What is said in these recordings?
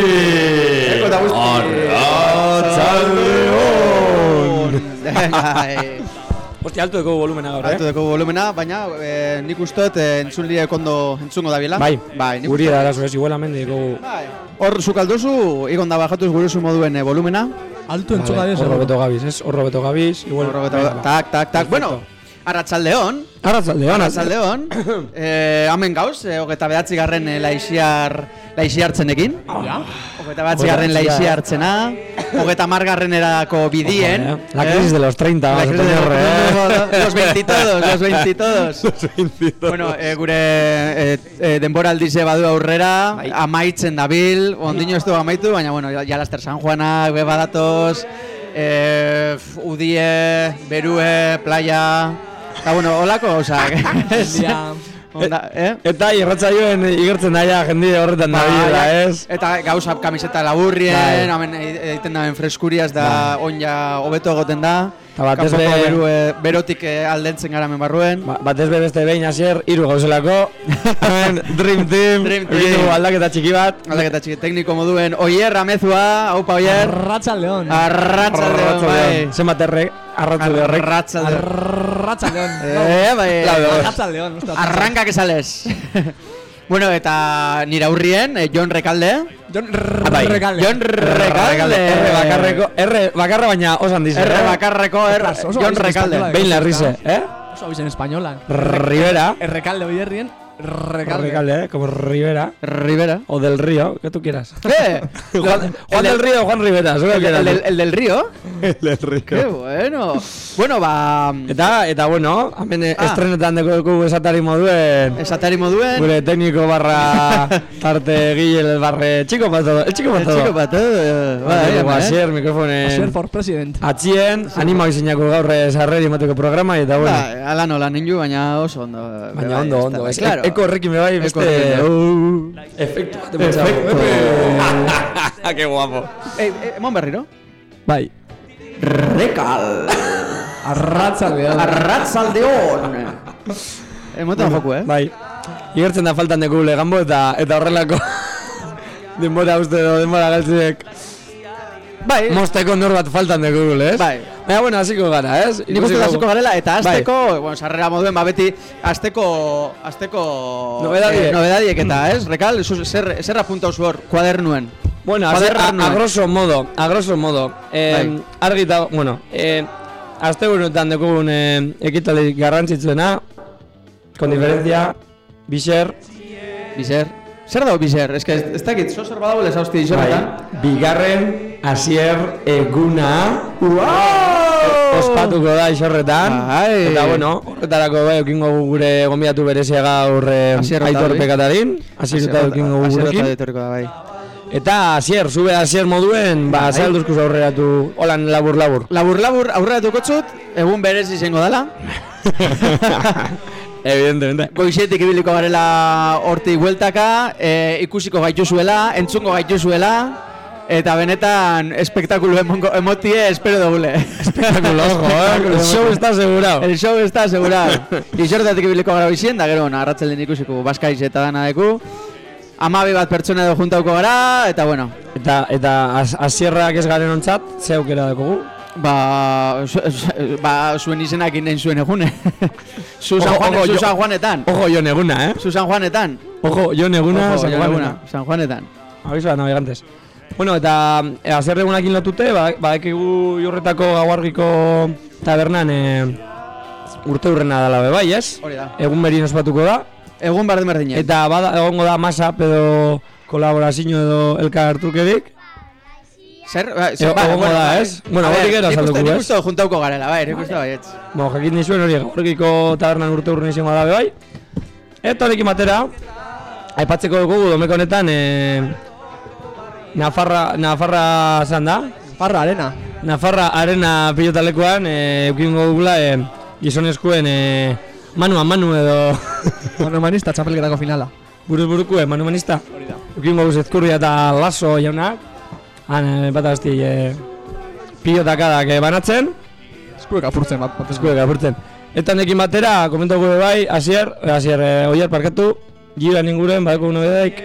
eko eta guzti Arratsaldeon. Bai, Hostia, alto deko volumena gaur, Altu eh? deko volumena, baina eh, nik uste dut eh, entzun liek ondo entzungo dabiela Bai, bai guri da arazo ez, igual hemen diko... Bai. Hor zuk alduzu, igon da bajatuz guruzu moduen eh, volumena Altu entzuga Vale. Horro beto gabiz, ez? Horro beto gabiz, igual... Horro beto-. Tak, tak, tak, bueno Arratsaldeon, Arratsaldeon, arratsaldeon eh, Hemen gauz, eh, hogeta behatzi garren eh, laixiar Laixiartzenekin Ja? Hogeta behatzi garren laixiartzena Hogeta margarrenerako bidien Ojo, eh. La crisis de los 30, La crisis de poner, eh? los 20 todos, los 20 todos. bueno, eh, gure eh, eh, denbora aldize badu aurrera, Bai. amaitzen dabil, ondino ez du amaitu, baina bueno, ja laster San Juanak, be badatoz, eh, udie, berue, playa, eta bueno, holako, Ja. Onda, eh? Eta irratzaioen igertzen daia jende horretan dabiela, ez? Eta gauza kamiseta laburrien, Bai. hemen egiten daben freskuriaz da onja hobeto egoten da. Batez be- beru, eh, berotik eh, aldentzen gara hemen barruen. Ba- Batez be beste behin hasier, hiru gauzelako. Hemen Dream Team. Dream Team. dugu aldaketa txiki bat. Aldaketa txiki tekniko moduen Oier Amezua, haupa Oier Arratsaldeon. Arratsaldeon bai Zenbat errek, arratsalde horrek. Arratsaldeon Arratsaldeon. Eh, bai Arratsaldeon. ostras. Arranka que sales Bueno, eta nire aurrien, eh, Jon Rekalde Jon bai. Rekalde. Jon Rekalde R bakarreko, R bakarra baina osan dize. R eh? bakarreko, R Jon Rekalde Behin larrize, eh? Oso abizen espainola. Rivera. Errekalde oierrien. Rekalde. Recalde, eh? Como Rivera. Rivera O del Río, que tú quieras. Eh, Juan, Juan el del Río o Juan Rivera, el, el, el, el del río El del Río. Qué bueno Bueno, ba Eta, eta bueno, hemen Ah. estrenetan deko dugu esatari moduen Esatari moduen Gure técnico barra tarte gile barre chico para todo, el chico para El todo. chico pato eh, bai, Bai, hemen, eh. asier Asier mikrofonen for president. Atzien, anima izeinako gaur sarreri emateko programa eta bueno. Ba, ala nola nindu, baina oso ondo Baina bai, ondo, ez ondo, ez, claro. Eko horrekin bai beste horrekin, uh, efektu bat ematxau. Qué guapo. Eh, eh, emon berriro Bai. Rekal Arratsaldeon. Arratzaldeon Emoten joku, eh? Bai. Igertzen da faltan deku legambo eta eta horrelako denbora uste edo denbora galtzek Bai, mosteko nor bat faltan deku ez? Bai. Baina bueno, hasiko gara, ez? Nik uste hasiko garela eta Bai. azteko, bueno, sarrera moduen ba beti azteko azteko Nobedadiek. eh, nobedadiek eta, ez? Rekal, zu, zer zer apuntau zu hor kuadernuen. Bueno, a, a, grosso modo, a grosso modo. Eh, Bai. argi eta, bueno, eh, azte burutan dekugun eh, ekitalik garrantzitzuena, con diferencia, Bixer, Bizer. Zer dago bizer? Ez ez, ez dakit, zo zer badago leza hosti bai, bigarren, asier, eguna, Wow! ospatuko da isorretan. Bai. Eta bueno, horretarako bai, ekingo gure gonbidatu berezia gaur eh, aitor Otadui. pekatarin, asier eta gurekin. Etorriko da, bai. Eta asier, zube asier moduen, ba, Bai. zehalduzkuz aurreratu, holan labur-labur. Labur labur aurrera tukotzut, egun berez izango dela. Evidentemente. Goizetik ibiliko garela hortik bueltaka, e, ikusiko gaituzuela, entzungo gaituzuela, eta benetan espektakulu emongo, emotie espero dugule. Espectáculo, ojo, eh. El show está asegurado. El show está asegurado. Isortatik ibiliko gara bizien, da gero, arratzelen ikusiko baskaiz eta dana deku. Amabi bat pertsona edo juntauko gara, eta bueno, Eta, eta az- asierrak ez garen ontzat, ze aukera dakogu. Ba, ba zuen izenak inein zuen egune. Zu San, Ojo, Juan, ojo, zu jo- San Juanetan. Ojo, Jon Eguna, eh. Zu San Juanetan. Ojo, Jon Eguna, Ojo, San Jon Juan Eguna, San Juanetan. Aviso a navegantes. Bueno, eta e, azierre egunakin lotute, ba, badekigu jorretako gauargiko tabernan e, urte urrena dela be bai, ez? Hori da. Egun berin ospatuko da. Egun bardin berdinen. Eta bada, egongo da masa edo kolaborazio edo elkartrukerik. Zer, ba, Ego- egongo da, ez? Bueno, a ver, gero nik azalduko, Nik ez? uste juntauko garela, bai, nik uste baietz. Bo, jakin nizuen hori gaurrikiko tabernan urte urren izango da bai. Eta horrekin batera, aipatzeko dugu domeko honetan e, Nafarra, Nafarra zan da? Parra, arena. Nafarra arena pilotalekuan, e, eukingo dugula, e, gizonezkoen e, manuan manu edo Monomanista txapelketako finala. buruz buruko e, manumanista. Hori da. Eukingo guz ezkurria eta laso jaunak. Han, e, bat azti, e, pilotakadak e, banatzen, Eskuek apurtzen bat. bat eskuek apurtzen. Eta nekin batera, komentako gure bai, asier, asier, e, oier parkatu, giran inguren, badako nobedaik,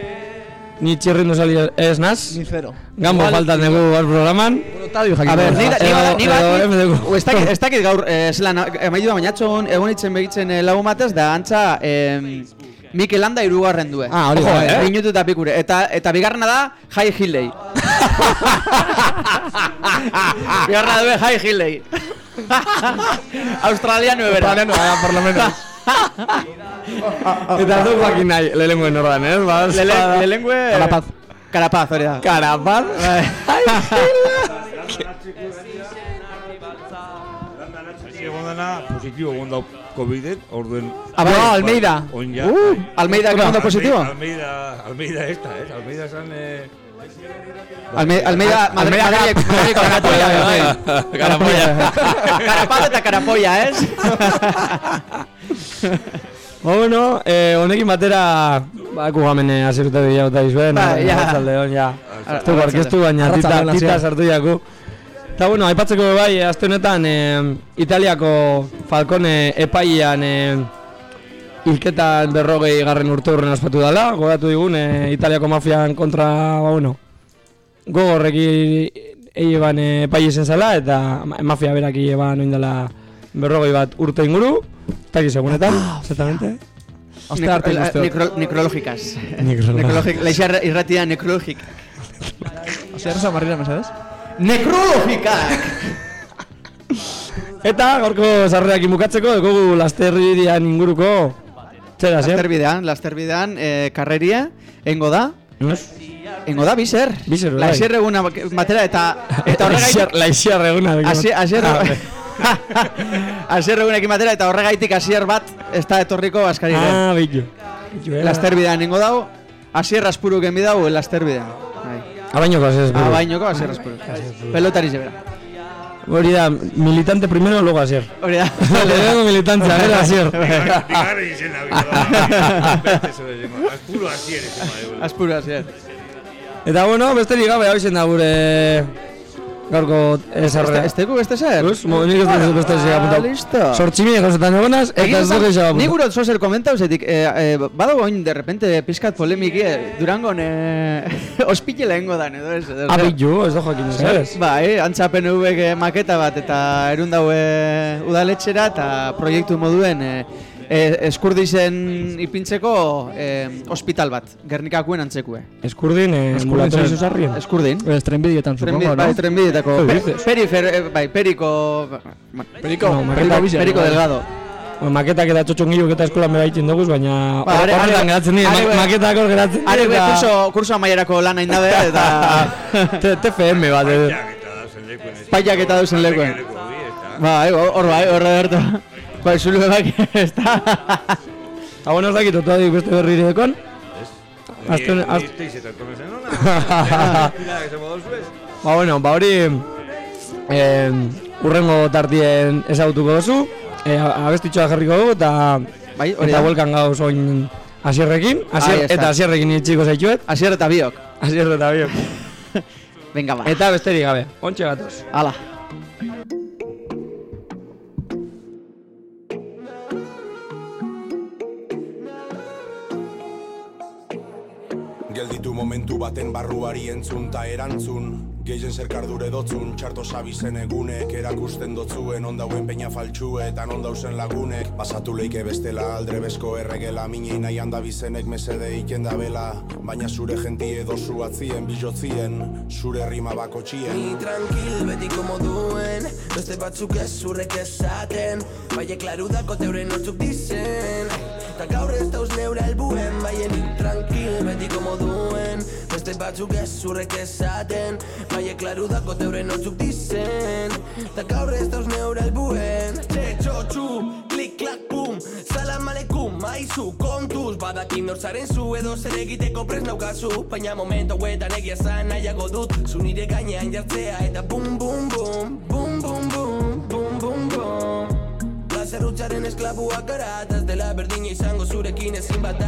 ni txirrindu sali ez naz, Ni zero. gambo faltan dugu gaur programan. Bueno, Tadio jakin. A ber, dugu. ni, ez dakit, ez dakit gaur, eh, zelan, emaitu da bainatxon, egon itzen begitzen eh, lagun batez, da antza, eh, Mikel Landa irugarren due. Ah, hori Ojo, eh? Minutu eta pikure. Eta, eta bigarrena da, Jai Hilley. bigarrena due, Jai Hilley. Australiano ebera. Australiano, ah, por lo menos. Eta du jakin nahi, lehenguen ordan, ez? Ba, Lele, lelengue... Carapaz. Carapaz, hori da. Karapaz? Egon dana, positibo egon dau COVID-et, orduen... Ah, bai. No, Almeida. Oin ja. Uh, Almeida, que mundo positivo. Almeida, Almeida esta, eh? Almeida esan... Eh, Alme, Almeida, Madrid, Madrid, Madrid, Carapolla, bai. Carapolla. Carapaz eta Carapolla, ez? Ba, bueno, eh, honekin batera, ba, kugamen eh, azirute bila eta izuen, Ba, ja. Estu barkeztu baina tita, tita sartu jaku. Eta bueno, aipatzeko bai, aste honetan eh, Italiako Falcone epaian eh, hilketan berrogei garren urte horren ospatu dela, gogatu digun eh, Italiako mafian kontra, ba bueno, gogorreki eban eh, epai izen zela, eta ma- mafia beraki eban oin dela berrogei bat urte inguru, eta giz egunetan, exactamente. Aste arte guztiok. necro-. Necrológicas. Necrológic. Leixar irratia necrológic. Ose, erreza marrira, mesedez? Necrológicak! Eta gaurko sarrerak bukatzeko dugu lasterridian inguruko Zera, zer? Lasterbidean, lasterbidean, eh, karreria, engo da, Ez? engo da, biser. Biser, bai. Laizer eguna batera, eta, eta horregaitik... Laixiar eguna Asi- Asier... Ah, Asier egunekin batera, eta horregaitik asier bat, ez da etorriko askarire. Ah, bitu Lasterbidean ingo dau, asier aspuru gen bidau, lasterbidean. Bai. Abainoko ez Ah, bainoko asier aspuru. Pelotari zebera. Hori da, militante primero, luego asier Hori da. Lehenengo militantzia, gero asier Bigarren izena, bigarren. Beste zo esango. Azpuro badegu. Aspuru asier. Eta bueno, besterik gabe hau da gure gaurko esarre Ez tegu beste zer? Mo, nik ez dut beste zer Ah, apuntau listo. Sortximie gauzetan egonaz, eta ez dut Ni apuntau gure zozer komentau zetik, eh, eh, badago oin de repente pizkat polemiki, eh, Durangon eh, ospite lehengo dan, edo ez? edo zer. Abitu, ez da joakin ez Ba, eh, antza PNV maketa bat eta erun daue udaletxera eta proiektu moduen eh, eh, eskurdizen ipintzeko eh, ospital bat, Gernikakuen antzekue. Eskurdin, eh, Eskurdin zer? zuzarrien Eskurdin. Ez, trenbidietan, supongo, bai, no? trenbideetako. Zer Pe- dices? Perifer, eh, bai, periko... Periko, No, periko bizia. Periko delgado. Bueno, maketak eta txotxongiluk eta eskolan bera egiten dugu, baina Ba, are- horretan are- geratzen dira, are- ma- maketak hor geratzen dira. Are, eta- kurso, kurso amaierako lan hain dabe, eta TFM bat, eh. Jak eta dauzen lekuen. Paiak eta dauzen lekuen. Eta- Ba, eh, hor bai, hor berto. Bai, zulu bak, ez da. Bueno, ez dakit, otu adik beste berri dekon. Ez. Azte hone- az- Ni ez teiz eta tomen zen ona. Pila, que se modozu ez. Ba, bueno, ba hori eh, urrengo tartien ezagutuko duzu. Eh, abestitxoa jarriko dugu eta Bai, hori eta da. buelkan gauz oin asierrekin, asier, está. eta asierrekin itxiko zaitxuet. Asier eta biok. Asier eta biok. Venga, ba. Eta besterik gabe, ontxe gatoz. Ala. Momentu baten barruari entzun ta erantzun Gehien zerkar dure dotzun, txarto sabizen egunek. Erakusten dotzuen ondauen peina faltxue eta ondauzen lagunek. Basatu leike bestela aldrebesko erregela Minei nahi handa bizenek mesede iken da bela. Baina zure gentie dozu atzien, bijotzien Zure rima bako txien. Ni tranquil betiko moduen Beste batzuk ez zurrek esaten. Baie klaru dako teuren nortzuk dizen. Ta gaur ez dauz neure helbuen Baie ni tranquil betiko moduen Beste batzuk ez zurrek esaten. Baie klaru dako teuren nortzuk dizen. Ta gaur ez dauz neure helbuen Txe txotxu, klik klak pum Salam aleikum, maizu kontuz. Badakin norzaren zu edo zer egiteko prez naukazu. Baina momentu hauetan egia zan nahiago dut. Zu nire gainean jartzea eta Bum bum bum, bum bum bum Plazer hutsaren esklabuak gara eta ez dela berdina izango zurekin ezin bata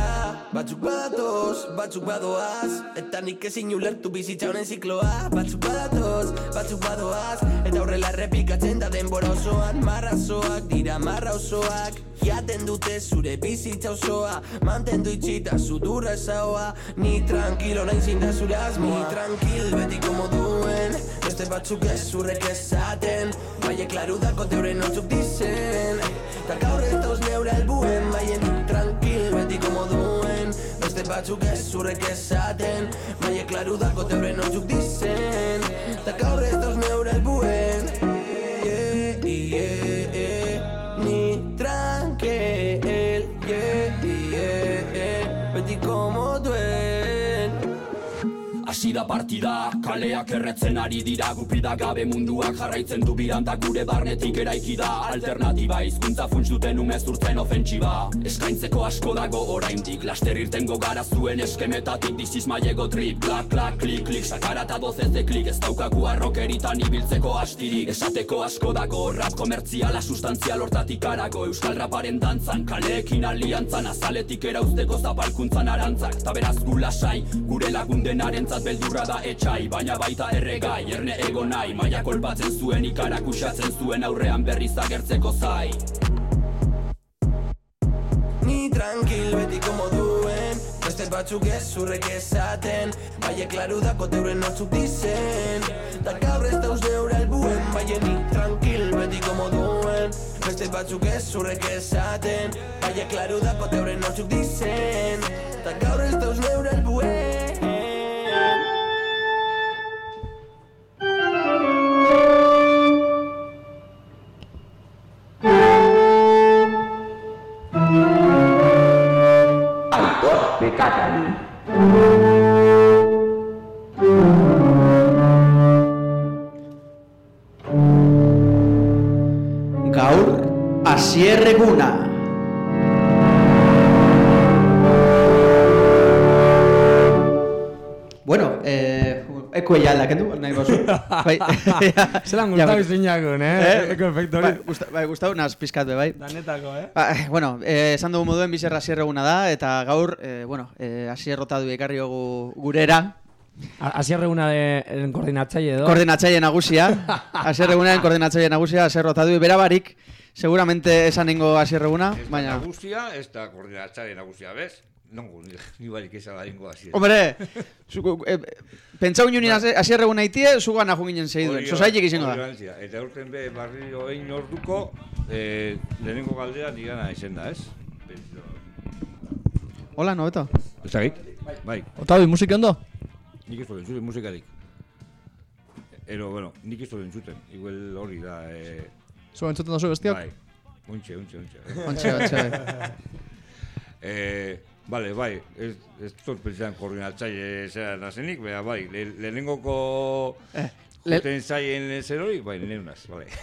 Batzuk badatoz, batzuk badoaz Eta nik ezin ulertu bizitza honen zikloa. Batzuk badatoz, batzuk badoaz Eta horrela errepikatzen da denbora osoan. Marrazoak dira marra osoak Jaten dute zure bizitza osoa. Mantendu itxita sudurra esaoa Ni tranquilo nahi zinda zure asmoa. Ni tranquil betiko moduen Beste batzuk ez zurrek esaten. Baie klaru dako teuren nortzuk dizen Ta gaur ez dauz neure albuen Baie ni tranquil betiko moduen Beste batzuk ez zurrek esaten Baie klaru dako teuren nortzuk dizen. Ta gaur ez dauz neure albuen Hasi da partida, kaleak erretzen ari dira Gupida gabe munduak jarraitzen du biranda gure barnetik eraiki da. Alternatiba hizkuntza funts duten umezurtzen ofentsiba. Eskaintzeko asko dago oraindik Laster irtengo gara zuen eskemetatik. This is my ego trip, klak, klak, klik, klik Sakara eta dozez de klik, ez daukagu arrokeritan ibiltzeko astirik. Esateko asko dago, rap komertziala sustantzial hortatik arago Euskal raparen dantzan, kaleekin aliantzan Azaletik erauzteko zapalkuntzan arantzak. Ta beraz gu lasai, gure lagundenarentzat beldurra da etxai Baina baita erregai, erne ego nahi Maia kolpatzen zuen, ikarak usatzen zuen Aurrean berriz agertzeko zai. Ni tranquil betiko moduen Beste batzuk ez zurrek esaten. Baie klaru dako teuren nortzuk dizen. Ta gaur ez dauz neure albuen Baie ni tranquil betiko moduen Beste batzuk ez zurrek esaten. Baie klaru dako teuren nortzuk dizen. Ta gaur ez dauz neure albuen Gaur, asierreguna. Bueno, eh, eko eia aldakendu, nahi gozu. Bai, Zelan Ja, gustau bai. izinakun, eh? Eko efektu Bai, hori. gusta, bai, gustau, naz pizkat bai. Danetako, eh? Ba, eh, bueno, eh, esan dugu moduen bizerra asierreguna da, eta gaur, eh, bueno, eh, asierrota du ekarri dugu gurera, Asierreguna de koordinatzaile edo. koordinatzaile nagusia, asierregunaren koordinatzaile nagusia, asierrota du berabarik, seguramente esan nengo asierreguna, Ez da baina... nagusia, ez da koordinatzare nagusia, bez? Nongo, ni, ni barik ezala ingo hasi. Hombre, zuko, eh, pentsau nioen asierreguna itie, zugan ahun ginen segiduen, sosaitik izango da. Eta urten be, barrio egin orduko, eh, lehenengo galdera nigana izen da, ez? Hola, nobeto. Ez da Bai, Otabi, musika ondo? nik ez zuten musikarik. Ero, bueno, nik ez duen zuten, igual hori da, eh, Zuen entzuten dozu bestiak? bai. Untxe, untxe, untxe. Ontxe, ontxe. Eh, Bale, bai, ez, ez dut pentsan koordinatzaile zera nazenik, baina bai, le, lehenengoko Eh, le- joten zaien zer hori, bai, neunaz, bale.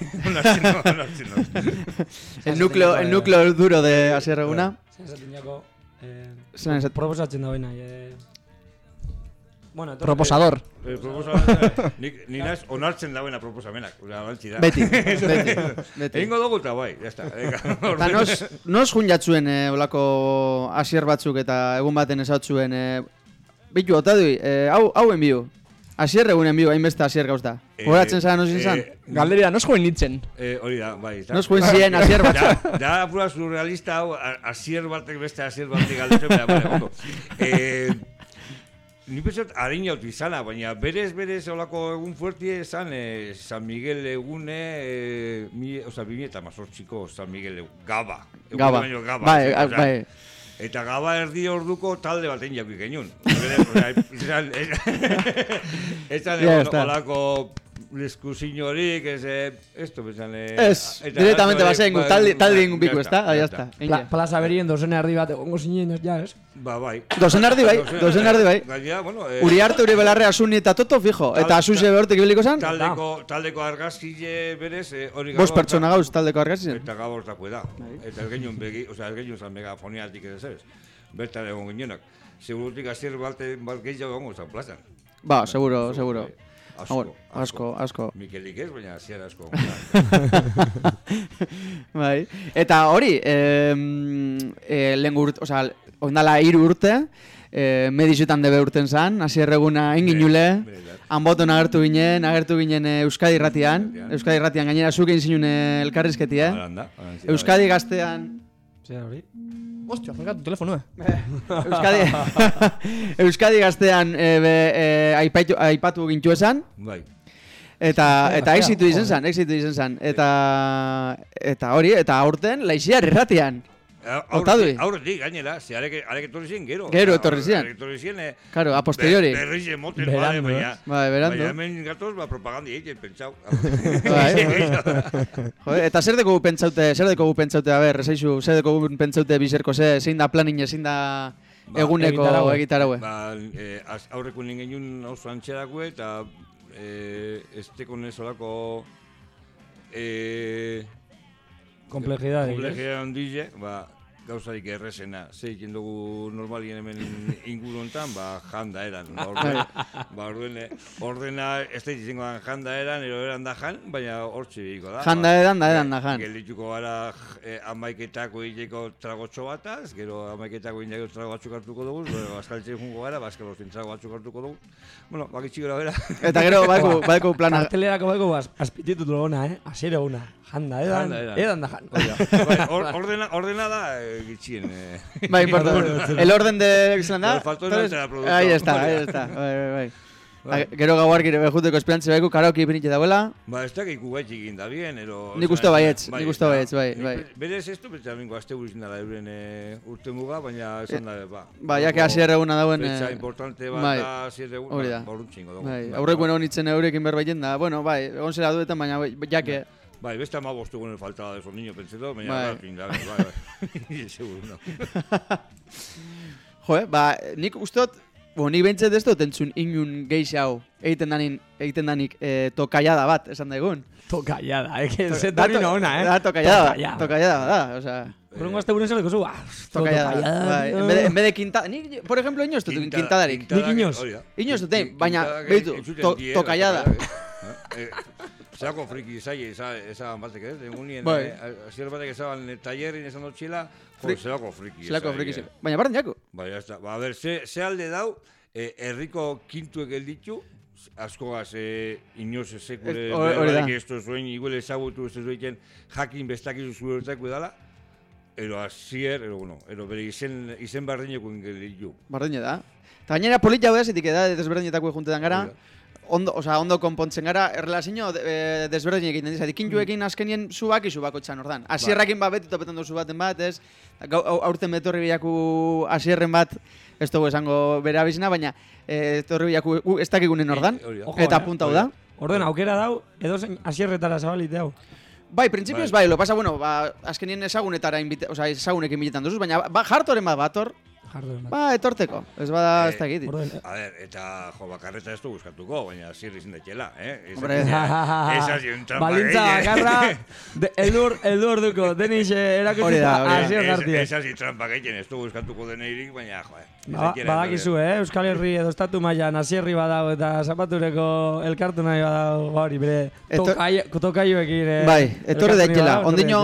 El núcleo, el núcleo duro de asierreguna. Zer esatinako, eh, Zelan esat- proposatzen da baina, eh... Bueno, etorri- Proposador. Eh, proposamena, nik, ni naz onartzen dauena proposamenak, da. Beti, beti, beti. Egingo dugu eta bai, jazta. Eta nos, nos jun jatzuen eh, olako asier batzuk eta egun baten esatzuen eh, Bitu, ota dui, eh, hau, hau enbiu Asier egun enbiu, hainbeste asier gauz da Eh, Horatzen zara nosin zan? eh, Galderia, nos joen nintzen. Eh, hori da, bai. eta- Nos juen ziren asier batzuk Da, da apura surrealista hau, a- asier batek beste asier batek galdetzen, baina, bale, ondo. Eh, ni pensat hariñaut izana, baina berez, berez, olako egun fuertie esan, eh, San Miguel egune, eh, mi, oza, bimi eta mazortziko San Miguel gaba. Egun Gaba, baino gaba. bai, osea, ah, bai Eta gaba erdi orduko talde baten jaku genuen. Izan, Ya egon olako Leskusiñorik, ez, eh, esto, bezan, eh, Ez, eta- directamente eta- bazen, ba- talde, ingun biku, ya ezta? Ah, ya está. Pla, plaza berien dozene erdi bat egongo zinen, ja, ez? Ba, bai. Dozen ardi bai, dozen ardi bai. Gainera, bueno, eh, Uriarte, Uri Belarre, Asuni eta Toto, fijo. Eta Asuse behortik ibiliko zan? Taldeko, taldeko argazkile berez, eh, hori Bost gaur- pertsona gauz taldeko argazki zen. Eta gabor tako da. Eta ez genuen begi, osea, ez genuen zan megafoniatik ez ez. Bertan egon ginenak. Segurutik azier balte, bat gehiago egongo zan plazan. Ba, seguro, seguro. Bai. Asko, bueno, asko, asko. Mikelik ez, baina azier asko. bai. Eta hori, em, e, lehen urte, osea, ondala hiru urte, e, medizutan debe urten zan, hasier eguna inginule, Bere, bere. hanboton agertu ginen, agertu ginen e, Euskadi irratian, Euskadi irratian gainera zuk egin zinun e, elkarrizketi, eh? Euskadi gaztean, Zer hori? Ostia, fregatu telefonua. Euskadi, Euskadi gaztean e, be, e, aipatu, aipatu gintu esan, Bai. Eta eta exitu izan zan, exitu izan zan. Eta eta hori, eta aurten laixiar irratian. Otadui. Aurretik, aurretik, gainera, ze arek, arek etorri zien gero. Gero etorri zien. Arek etorri zien, eh, Claro, a posteriori. Ber, berriz emoten, Berandu, bale, baina... ez? Bai, berandu. Baina hemen gatoz, ba, propagandi egiten, pentsau. Bai. Joder, eta zer deko gu pentsaute, zer deko gu pentsaute, a ber, esaizu, zer deko gu pentsaute bizerko ze, zein da planin, zein da Ba, eguneko egitaraue. egitaraue. Ba, eh, az- aurreko ningen oso antxerakue, eta eh, ez teko Complejidad. Gauzarik errezena. Ze egiten dugu normalien hemen inguru hontan, ba, janda eran. Ba, orduen, ba, orduen, eh, ordena, ez da izango janda eran, ero eran da jan, baina hortxe biko da. Janda ba. edan da edan da jan. Geldituko gara eh, amaiketako hileko tragotxo bataz, gero amaiketako hileko trago batzuk hartuko dugu, gero askaltzen jungo gara, bazkalo zen trago batzuk hartuko dugu. Bueno, bakitxi gara bera. Eta gero baiku, baiku plana. Kartelerako bako az, azpititut logona, eh? Asiere una. Janda, edan, Janda, edan. edan da jan. Bai, or, ordena, ordena da eh, gitxien. Eh. Bai, importa. El orden de. Pero faltó una de la productora. Ahí está, ahí está. Bai, bai, bai. A- Gero gauar gire behuteko esperantze baiku, karaoke ipinitxe dauela. Ba, ez da gaiku gaitxik egin da bien, ero... Nik uste baietz, nik uste baietz, bai, bai. be- Berez ez du, bete mingo aste guzin dara euren eh, urte muga, baina esan da, ba... Ba, jake hasier eguna dauen... Fecha eh, importante bat bai. da, Hori da. ba, orduntxingo dugu. Bai, Bai, aurrekoen egon itzen eurekin berbaiten da, bueno, bai, egon zera duetan, baina bai, jake, Bai, beste ama bostu gunen faltaba de esos niños, pentseto, baina Bai. bai. da, bai, bai. Seguro, no. jo, eh, ba, nik ustot, bo, nik behintzet ez dut entzun inun geixe hau, egiten danin, egiten danik e, tokaiada bat, esan daigun. Tokaiada, eh? Que ze Da to- ona, eh? Da tokaiada, Tokaiada. tokaiada da, osea... Horrengo azte buren zeleko zu, ah, Tokaiada, bai, en vez de, en vez de quinta, nik, por ejemplo, inoz dut Quintada- quintadarik. Nik inoz. da. Inoz dut, eh, baina, behitu, entzuten to, die, tokaiada. Eh. Eh, Zerako friki zai, eza, eza batek ez, egunien, Bai. eh, azier batek ezaban eh, tallerin esan dut txila, jo, Frik- zerako friki. Zelako zai, friki eh. zen. Baina barren jako. Bai, ya está. Ba, a ber, ze, ze alde dau, eh, herriko kintuek gelditu, askogaz eh, inoz sekule Ez- hori- hori da. berbarik ez zuen igual ezagutu ez zuen jakin bestakizu zuertako dala, ero azier, ero, bueno, ero bere izen, izen barrinekoen gelditu. Bardine da. Eta gainera polita hau ezitik eda desberdinetako juntetan gara. Hori da. Ondo, osea, ondo konpontzen gara, erlazio e, desberdin egiten dizat. Ikinjuekin azkenien zubak izu bako ordan. Asierrakin bat beti topetan duzu baten bat, ez? Gau, aurten betorri bilaku asierren bat, ez dugu esango bere abizena, baina e, etorri bilaku gu ez dakigunen ordan. Eh, da. Ojo, Eta eh? punta hau da. Orden aukera dau, edo zen asierretara zabalite hau. Bai, printzipioz bai, lo pasa, bueno, ba, azkenien ezagunetara, invite, osea, ezagunekin biletan duzuz, baina ba, jartoren bat bator, Jardo bat. ba, etorteko. Ez bada, ez Eh, dakit. Orden, A ber, eta jo, bakarreta ez du buskatuko, baina zirri izin daitela, eh? Ez- Hombre. Ez hasi un trampa Balintza gehien. bakarra, de- eldur, eldur duko, deniz eh, Hori erakutsi da, hori da. asier Ez-. Ez hasi trampa gehien, ez du buskatuko deneirik, baina, jo, eh. ez Ba, badakizu, eh? Euskal Herri edo estatu mailan asierri badau eta zapatureko elkartu nahi badau, ba hori, bere tokaioekin eh, Bai, etorri etorri Ondino,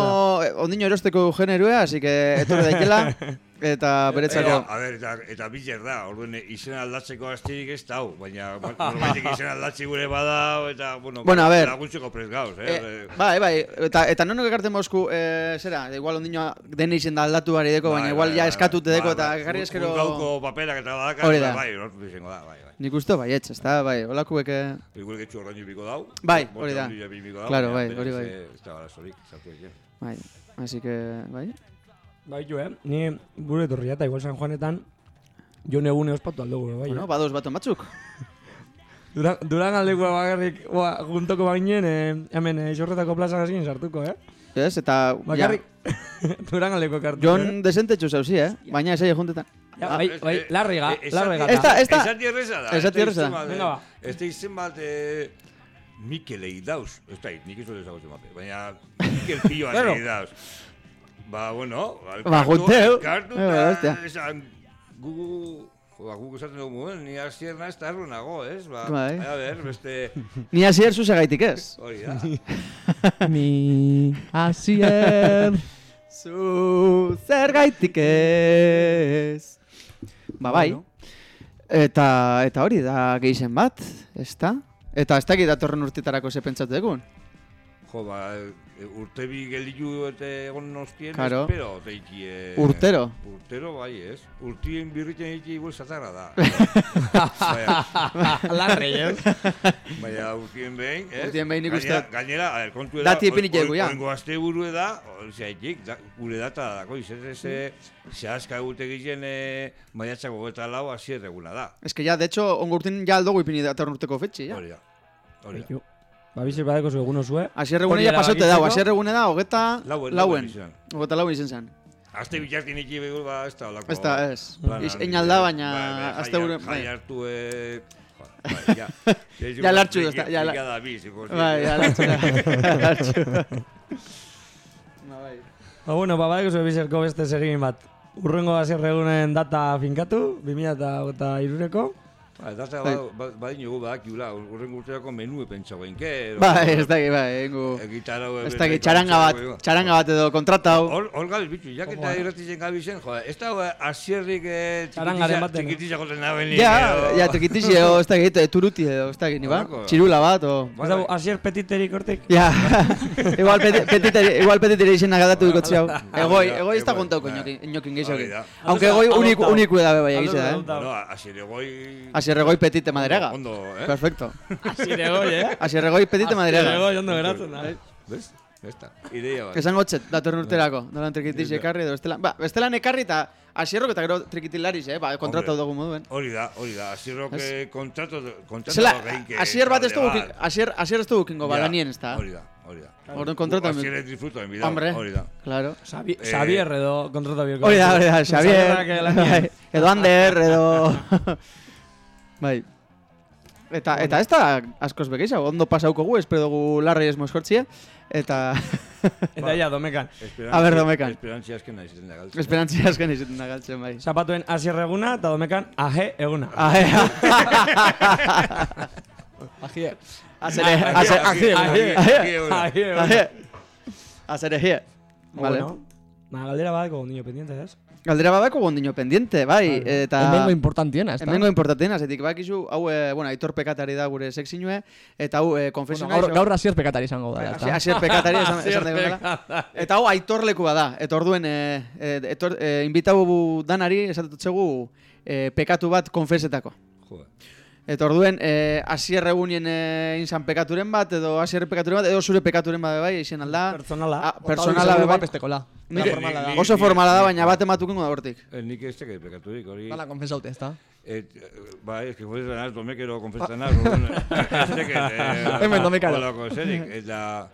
ondino erosteko generua, así que etorri daitela. Eta beretzako. Eta, a ber, eta, eta biler da, orduen izen aldatzeko astirik ez dau, baina norbaitek izen aldatzi gure bada, eta, bueno, Bueno, a ver. laguntzeko prez gauz, eh? Eh, bai, bai, eta, eta nonok ekarten mozku, eh, zera, igual ondino den izen da aldatu bari deko, baina Bai, igual bai, ja bai, eskatute deko, bai, eta bai. garri eskero... Juzgauko paperak eta badaka, Hori da. bai, lortu izango da, bai, bai. Nik uste bai, etx, ezta, bai, olakuek... eh, Igual getxu ordainu biko dau. Bai, hori da. Claro, baina bai, hori bai. eh, Ez da sartu egin. Bai, así que, bai. Baitu, eh? Ni gure etorria eta igual San Juanetan, jo negune ospatu aldugu, bai. Bueno, eh? badoz baton batzuk. Duran, Duran aldeko bakarrik, oa, juntoko bainen, eh, hemen, eh, xorretako plazan hasien sartuko, eh? Ez, eta... Bakarrik, Duran aldeko kartu. Jon desentetxu zauzi, eh? Baina esai juntetan. Ja, bai, bai, larriga, Eh, larriga. Ez da, ez da. Esati erreza da. Esati erreza da. Venga, ba. Da izen bat, eh, Mikelei dauz. Ez da, nik izo dezagotzen bate. Baina, Mikel Pioa Claro. nahi dauz. Ba, bueno, Ba, junteu. Kartu Eh, ba, hostia. eta esan, gu, ba, guk esaten dugu muen, ni asier naiz eta erro nago, ez? Ba, Bai. a ber, beste, Ni hasier zuzegaitik ez. hori da. Ni asier. Zu zergaitik ez. Ba bai. Eta, eta hori da geixen bat, ezta? Eta ez dakit datorren urtetarako ze pentsatu egun. Jo, ba, urte bi gelditu eta egon nostien, Claro. espero, teiki, eh, Urtero. Urtero, bai, ez? Urtien birriten eiki igual satarra da. Larri, ez? baina urtien behin, ez? Urtien behin nik Gainera- Gainera, a ver, kontu Dati ipinit jegu, ja. Oingo aste buru da, zeitik, da, gure data dako, izan ez, eh, zehazka egute gizien, eh, maiatzako geta lau, asier eguna da. Ez que ja, de hecho, ongo urtin ja aldogu ipini datorren urteko fetxi, ja. Hori da. Hori da. Ba, bizir badeko zu egun zue. Asier egune Hori ja pasote erabakitzeko. dau, asier egune da, hogeta Lauen. Hogeta lauen izen zen. Aste bitartin iki begur, ba, ez da olako. Ez da, ez. Iz- Einalda, eh, baina bai, bai, azte jai- gure... Jai bai. hartu, eh, jo, bai, ja. Ja lartxu da, ja la- Ja da, biz. Bai, ja, lartxu. Ba, bai. Ba, bueno, ba, badeko zu bizerko beste segin bat. Urrengo azierregunen data finkatu, 2003ko. Ba, data Bai. ba- ba- badin dugu badakiula, urrengo urterako menue pentsa genke. Bai, ez dakit, bai, engu... Gitarra, Ez dakit, txaranga bat, txaranga bat edo kontrata hau. Hor, hor gabiz bitu, jak eta irratitzen gabizen, jo, ez da eh, asierrik eh, eh? txikitiza goten naben. Ja, ja, trikitizi edo, ez dakit, eh, turuti edo, ez dakit, ni ba? Txirula bat, o... Ez dago, asier petiterik hortik. Ja, igual peti- petiteri, igual petiteri izena gadatu dukotzi hau. Egoi, egoi ez da kontauko bai. inokin, da. Aunque egoi uniku, Adoptado. uniku da bai egize da, eh? No, asier egoi... Asier egoi petite maderega. Ondo, eh? Perfecto. Asier egoi, eh? Asier egoi petite maderega. Asier egoi, ondo geratzen da. Bez? Ez da, ideia bat. Esan gotxet, datorren urterako. Dolan trikitizi ekarri edo bestelan. Ba, bestelan ekarri eta asierrok eta gero trikitilariz, eh? Ba, kontratau Hombre. dugu moduen. Hori da, hori da, asierrok eh, kontratu, kontratu Zela, asier bat ez dugu, asier, asier ez dugu kingo Ja, badanien ez da. Hori da, hori da. Orduan kontratu Asier ez disfruto en vida, Hombre, hori da. claro. Xavi- Eh, Xavier edo kontrata bierko. Hori da, hori da, Xavier, edo Ander, edo... bai. Eta, eta ez da askoz bekeixa, ondo pasauko gu, espero dugu larrei ez moskortzia, eta Eta ja, domekan. A ber, domekan. Esperantzi asken nahi da galtzen. esperantzia asken izaten da galtzen, bai. Zapatuen asier eguna eta domekan aje eguna. Ah, eh. Azere, Aje, azere, aje, aje, aje, eguna. Aje eguna. azere, azere, Vale. Bueno, galdera ez? Badako gondino pendiente, bai, eta... Hemengo importantiena, ez da? Hemengo importantena, zetik bakizu, hau, eh, bueno, aitor pekatari da gure sexinue, eta hau, eh, Bueno, konfesionaizo... gaur, gaur asier pekatari izango da, está. Asier pekatari esan, esan dugu dela. Eta hau aitor lekua da. Eta orduen, e, e, etor, e, inbitau danari esatetutzegu e, pekatu bat konfesetako. Joder. Eta orduen, e, asier egunien e, inzan pekaturen bat, edo asier pekaturen bat, edo zure pekaturen bat bai, izan alda. Personala. Ah, personala Bai, bestekola. Nik- Dela formala da. Ni- Oso ni- formala da, ni- baina bat ematukengo da hortik. Eh, Nik ez teke pekaturik, hori... Dala konfesaute, ez da? Et, eh, bai, ez que juez ganaz, domekero konfestanaz, orduan, ez teke... eh, Hemen domekaro. Holako zerik, eta...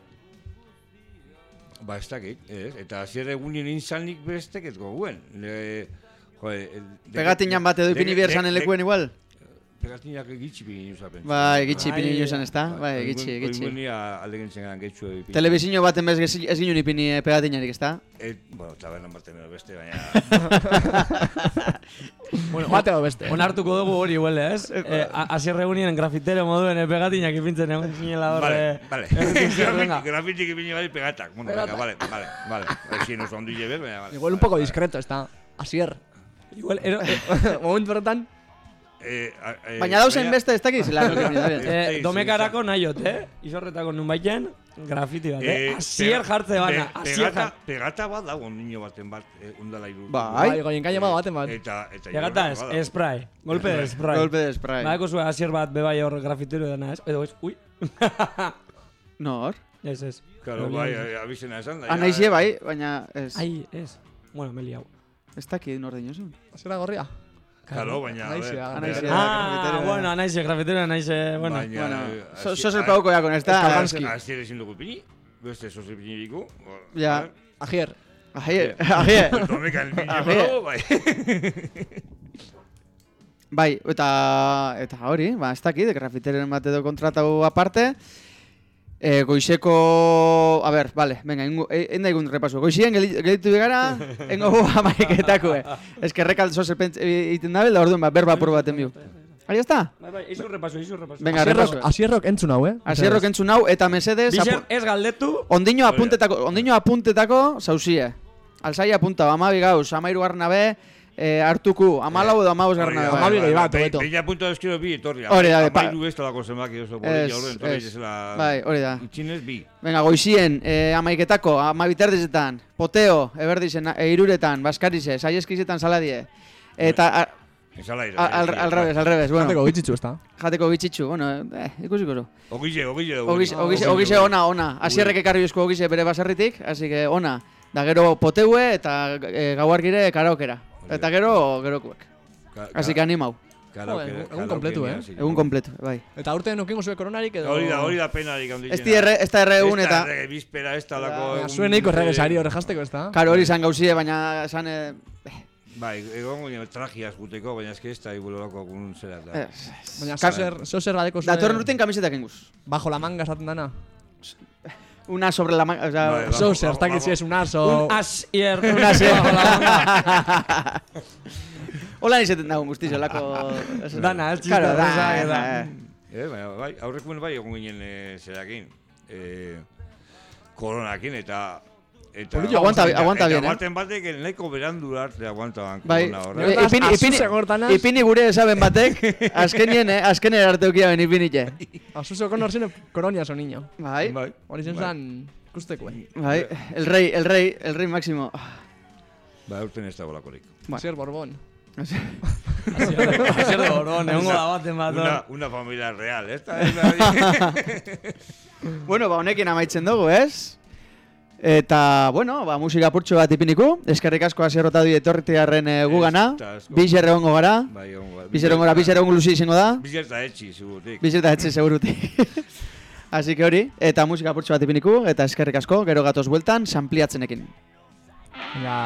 Ba, ez dakit, ez? Eta zier egunien inzanik bestek ez goguen. Le, jo, Pegatinan bat edo ipini behar zanen lekuen igual. Pegatinak egitsi pini nusa pentsa. Bai, gitxi Bai, ipini izan ez da? Bai, gitxi, gitxi. Oingunia aldegintzen gara getxu. Telebizio baten bez gezi- ez ginen ipini eh, pegatinarik, ez da? Et, bueno, tabernan baten edo beste, baina... Bueno, edo beste. Onartuko dugu hori huele, ez? Eh, a- asier egunien grafitero moduen eh, pegatinak ipintzen egon zinela hor. Vale, eh, vale. Grafitik ipini bai pegatak. Bueno, venga, vale, vale, vale. Ezin oso ondo lleber, baina, vale. Igual un vale, poco vale. discreto, ez da? Asier. Igual, ero, eh, Momentu horretan, Eh, eh, Baina dauzen baina- beste ez dakiz, lan ipini da. eh, sí, domekarako nahiot, eh? Izorretako nun baiten, grafiti bat, eh? Eh, pega- jartze bana, pe- pegata, jartze. pegata bat dago niño baten bat, eh, undala iru. Bai. bai, goien gaina baten bat. Eta, eta... Jorratu ez, bada. spray, golpe de spray. Golpe de spray. Badako zuen asier bat bebai hor grafitero dena, ez? Edo ez, ui. Nor? Ez, ez. Claro, bai, eh, abizena esan da. Anaizie bai, baina ez. Ai, ez. Bueno, meli hau. Ez dakit nor dinosun. Asiera gorria. Claro, baina, a Anaize ver. da, Anaize grafitero. da. Ah, bueno, anaize, grafitero, anaize, bueno. Baina, eh, asi- sos el pauko ya con esta. Eskalganski. Asier ezin dugu ipini, beste sos ipini diku. Ja. Agier. Ahi, ahi. Domekan ipini Ahi. dugu, bai. Bai, eta eta hori, ba, ez dakit, grafiteren bat edo kontratau aparte. E, goizeko, a ber, vale, venga, ingo, e, enda igun repaso. Goizien geli- gelitu gara, engo gu amaiketako, eh. Ez que rekal zozel pent egiten dabe, da orduan, ba, berba por baten biu. Ahí está. Bai, bai, izu repaso, izu repaso. Venga, Asierrok, repaso. asierrok entzun hau, eh? Asierrok entzun hau, eta mesedez, Bixer, apu- ez galdetu, ondino apuntetako, ondino apuntetako, zauzie. Alzai apunta, amabi gauz, amairu garnabe, e, hartuku, amalau edo amauz garnabe. bai. Amabi gehi bat, hobeto. Beina punto eskero bi etorri. Hori da, pa- Amairu ez talako zenbaki oso Ez, bolilla horren, torri ez. ezela... Bai, hori da. Itxinez bi. Venga, goizien, eh, amaiketako, amabiterdizetan, poteo, eberdizen, e, iruretan, baskarize, saieskizetan saladie. Eta, a, Esala ira. a, al, al revés, al revés, bueno, Jateko bitxitzu, ez da? jateko bitxitxu, bueno, eh, ikusiko zu. Ogile, ogile. Ogize, ogize, ogize ona, ona, asierrek ekarri bizko ogize bere baserritik, así que ona. Da gero poteue eta e, gauargire karaokera. Eta gero, gerokuek. Así que animau, Joder, egun kompletu, eh? egun kompletu, bai. Eta urte nukingo zue koronarik edo... Hori da, hori da pena dik Ez di erre, ez da erre egun eta... Ez da erre, bizpera, ez talako... Baina Zuen eiko erregesari horre jasteko, ez da? Karo hori izan gauzie, baina esan... Eh, Bai, egon guen tragiaz guteko, baina eski ez da igulorako agun zera da. Baina zozer, zozer badeko zuen... Datorren urten kamisetak enguz. Bajo la manga esaten dana. Una sobre la manga, o sea, Bai, bai. Zozer, vamos, ez dakit vamos. si es un aso... un asier. Una se... Hola izeten dago guztiz, olako... Dana, ez Claro, txista, da, horrezak, da, da. eh. Eh, baina, bai, aurrekuen bai egon ginen e, zerakin. E, koronakin eta... Eta, Polillo, aguanta- aguanta bien, Eta eh? baten batek nahiko berandu arte Bai, korona eh, horrek. Verdad, ipini, ipini, segortanaz. ipini gure esaben batek, azkenien, eh, azkenien arte ukia ben ipinitxe. Asuso con orzine koronia so niño. Bai, Bai. Hori zen Bai. zan... Ikusteko, eh? bai, el rey, el rey, el rey máximo. Ba, urten ez da bolakorik. Bai. Asier Borbón. Asier de Borbón, egongo da baten bat. Una, una familia real, da? ez da- bueno, ba, honekin amaitzen dugu, ez? Eta, bueno, ba, musika purtsu bat ipiniku. Eskerrik asko azierrota du etorritearen e, gugana. Ez, eta asko. Bizer egongo gara. Bai, egongo da. Bizer egongo gara, bizer egongo luzi izango da. Bizer eta etxi, segurutik. Bizer eta etxe segurutik. Así que hori, eta musika purtsu bat ipiniku, eta eskerrik asko, gero gatoz bueltan, sampliatzenekin. Ja...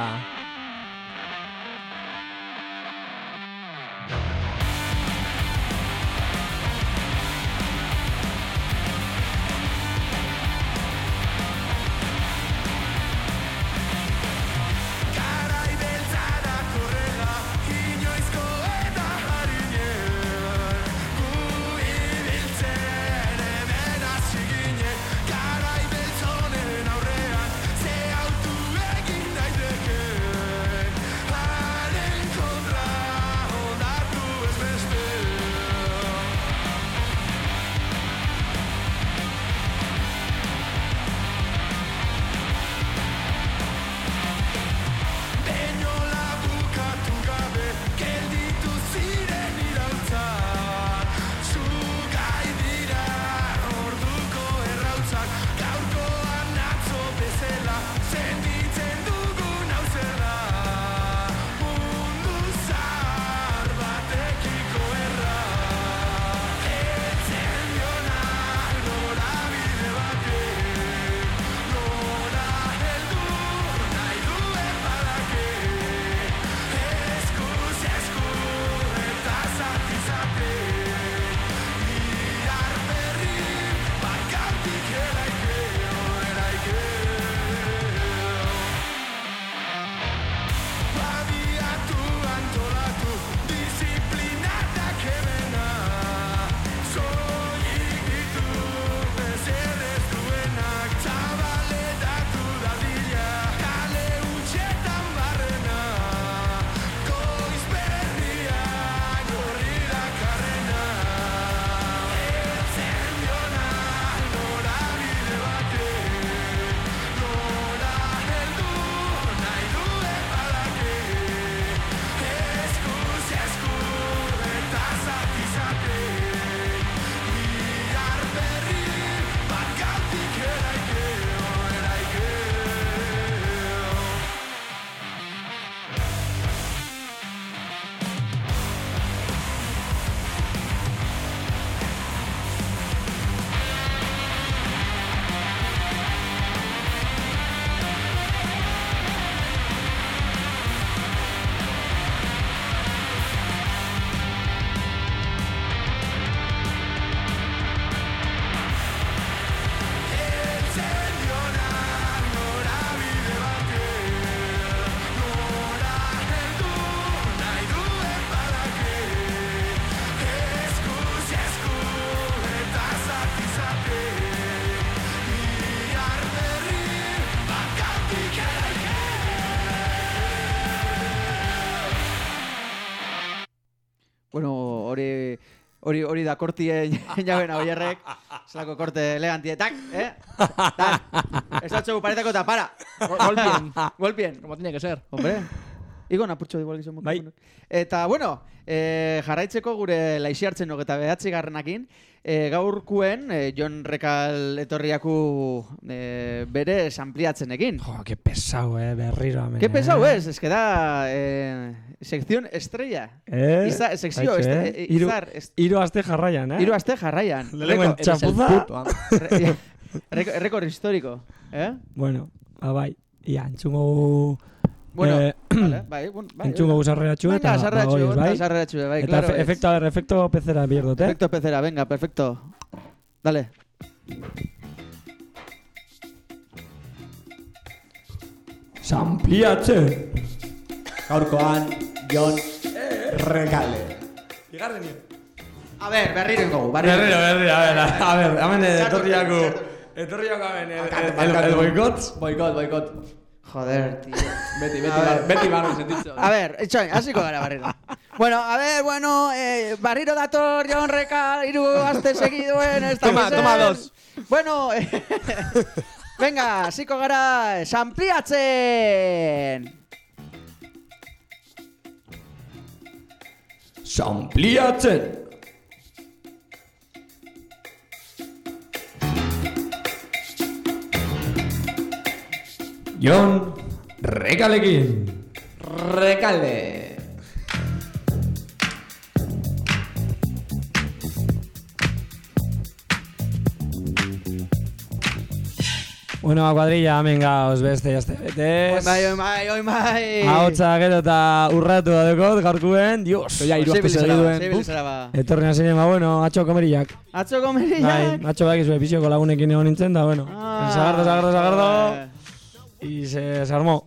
Hori hori da kortie jabena oierrek. Zelako korte elegantie. Tak, eh? Tak. Ez txogu paretako eta para. Gol- Golpien. Golpien. Como tiene que ser. Hombre. Igo napurtxo igual gizon Bai. Eta, bueno, e, jarraitzeko gure laixi hartzen ogeta behatzi garrenakin, e, gaurkuen e, Jon Rekal etorriaku e, bere ampliatzen egin. Jo, que pesau, eh, berriro. Ke eh. pesau ez, ez que da eh, sección estrella. Eh? Iza, sekzio, Aitxe, este, eh? eh, Hiru- izar, est- Hiru aste jarraian, eh? hiru aste jarraian. Ah. re- reko- Rekord histórico, eh? Bueno, ah, bai. Ia, entzungo... Bueno, Eh, vale, bai, bueno, bai. entzungo eta... Sarreratxu, bagoiz, bai? eta sarreratxu, bai, Eta claro. efe- ez. efekto, a ver, efekto pezera bierdot, eh? Perfecto, pecera, venga, perfecto. Dale. Sampliatze! Gaurkoan, Jon Regale. A ver, berriro ingo, Berriro, berriro, a ver, a ver, hemen etorriako... Etorriako hemen el, el, el, el boikot. Boikot, boikot. Joder, tío. A ver. bar, beti barri sentitzo. A ver, itxoin, hasiko gara barriro. Bueno, a ver, bueno, eh, barriro dator, Jon Rekal, hiru aste segiduen, ez Toma, dakizen. toma dos. Bueno, eh, venga, hasiko gara, sampliatzen! Sampliatzen! Jon Regalekin. Recalde. Bueno, kuadrilla, hemen gauz beste jazte betez. Oi bai, oi bai, oi bai. Ahotsa gero eta urratu badekot, gaurkuen, dios. Ja, hiru aste Zibilizara ba, segiduen. zibilizara ba. Etorri nazinen, ba, bueno, atxo komeriak. Atzo Bai, komeriak. atxo bak izue pixoko lagunekin egon nintzen, da, bueno. Ah, Zagardo, zagardo, zagardo. eh, Y se, se armó.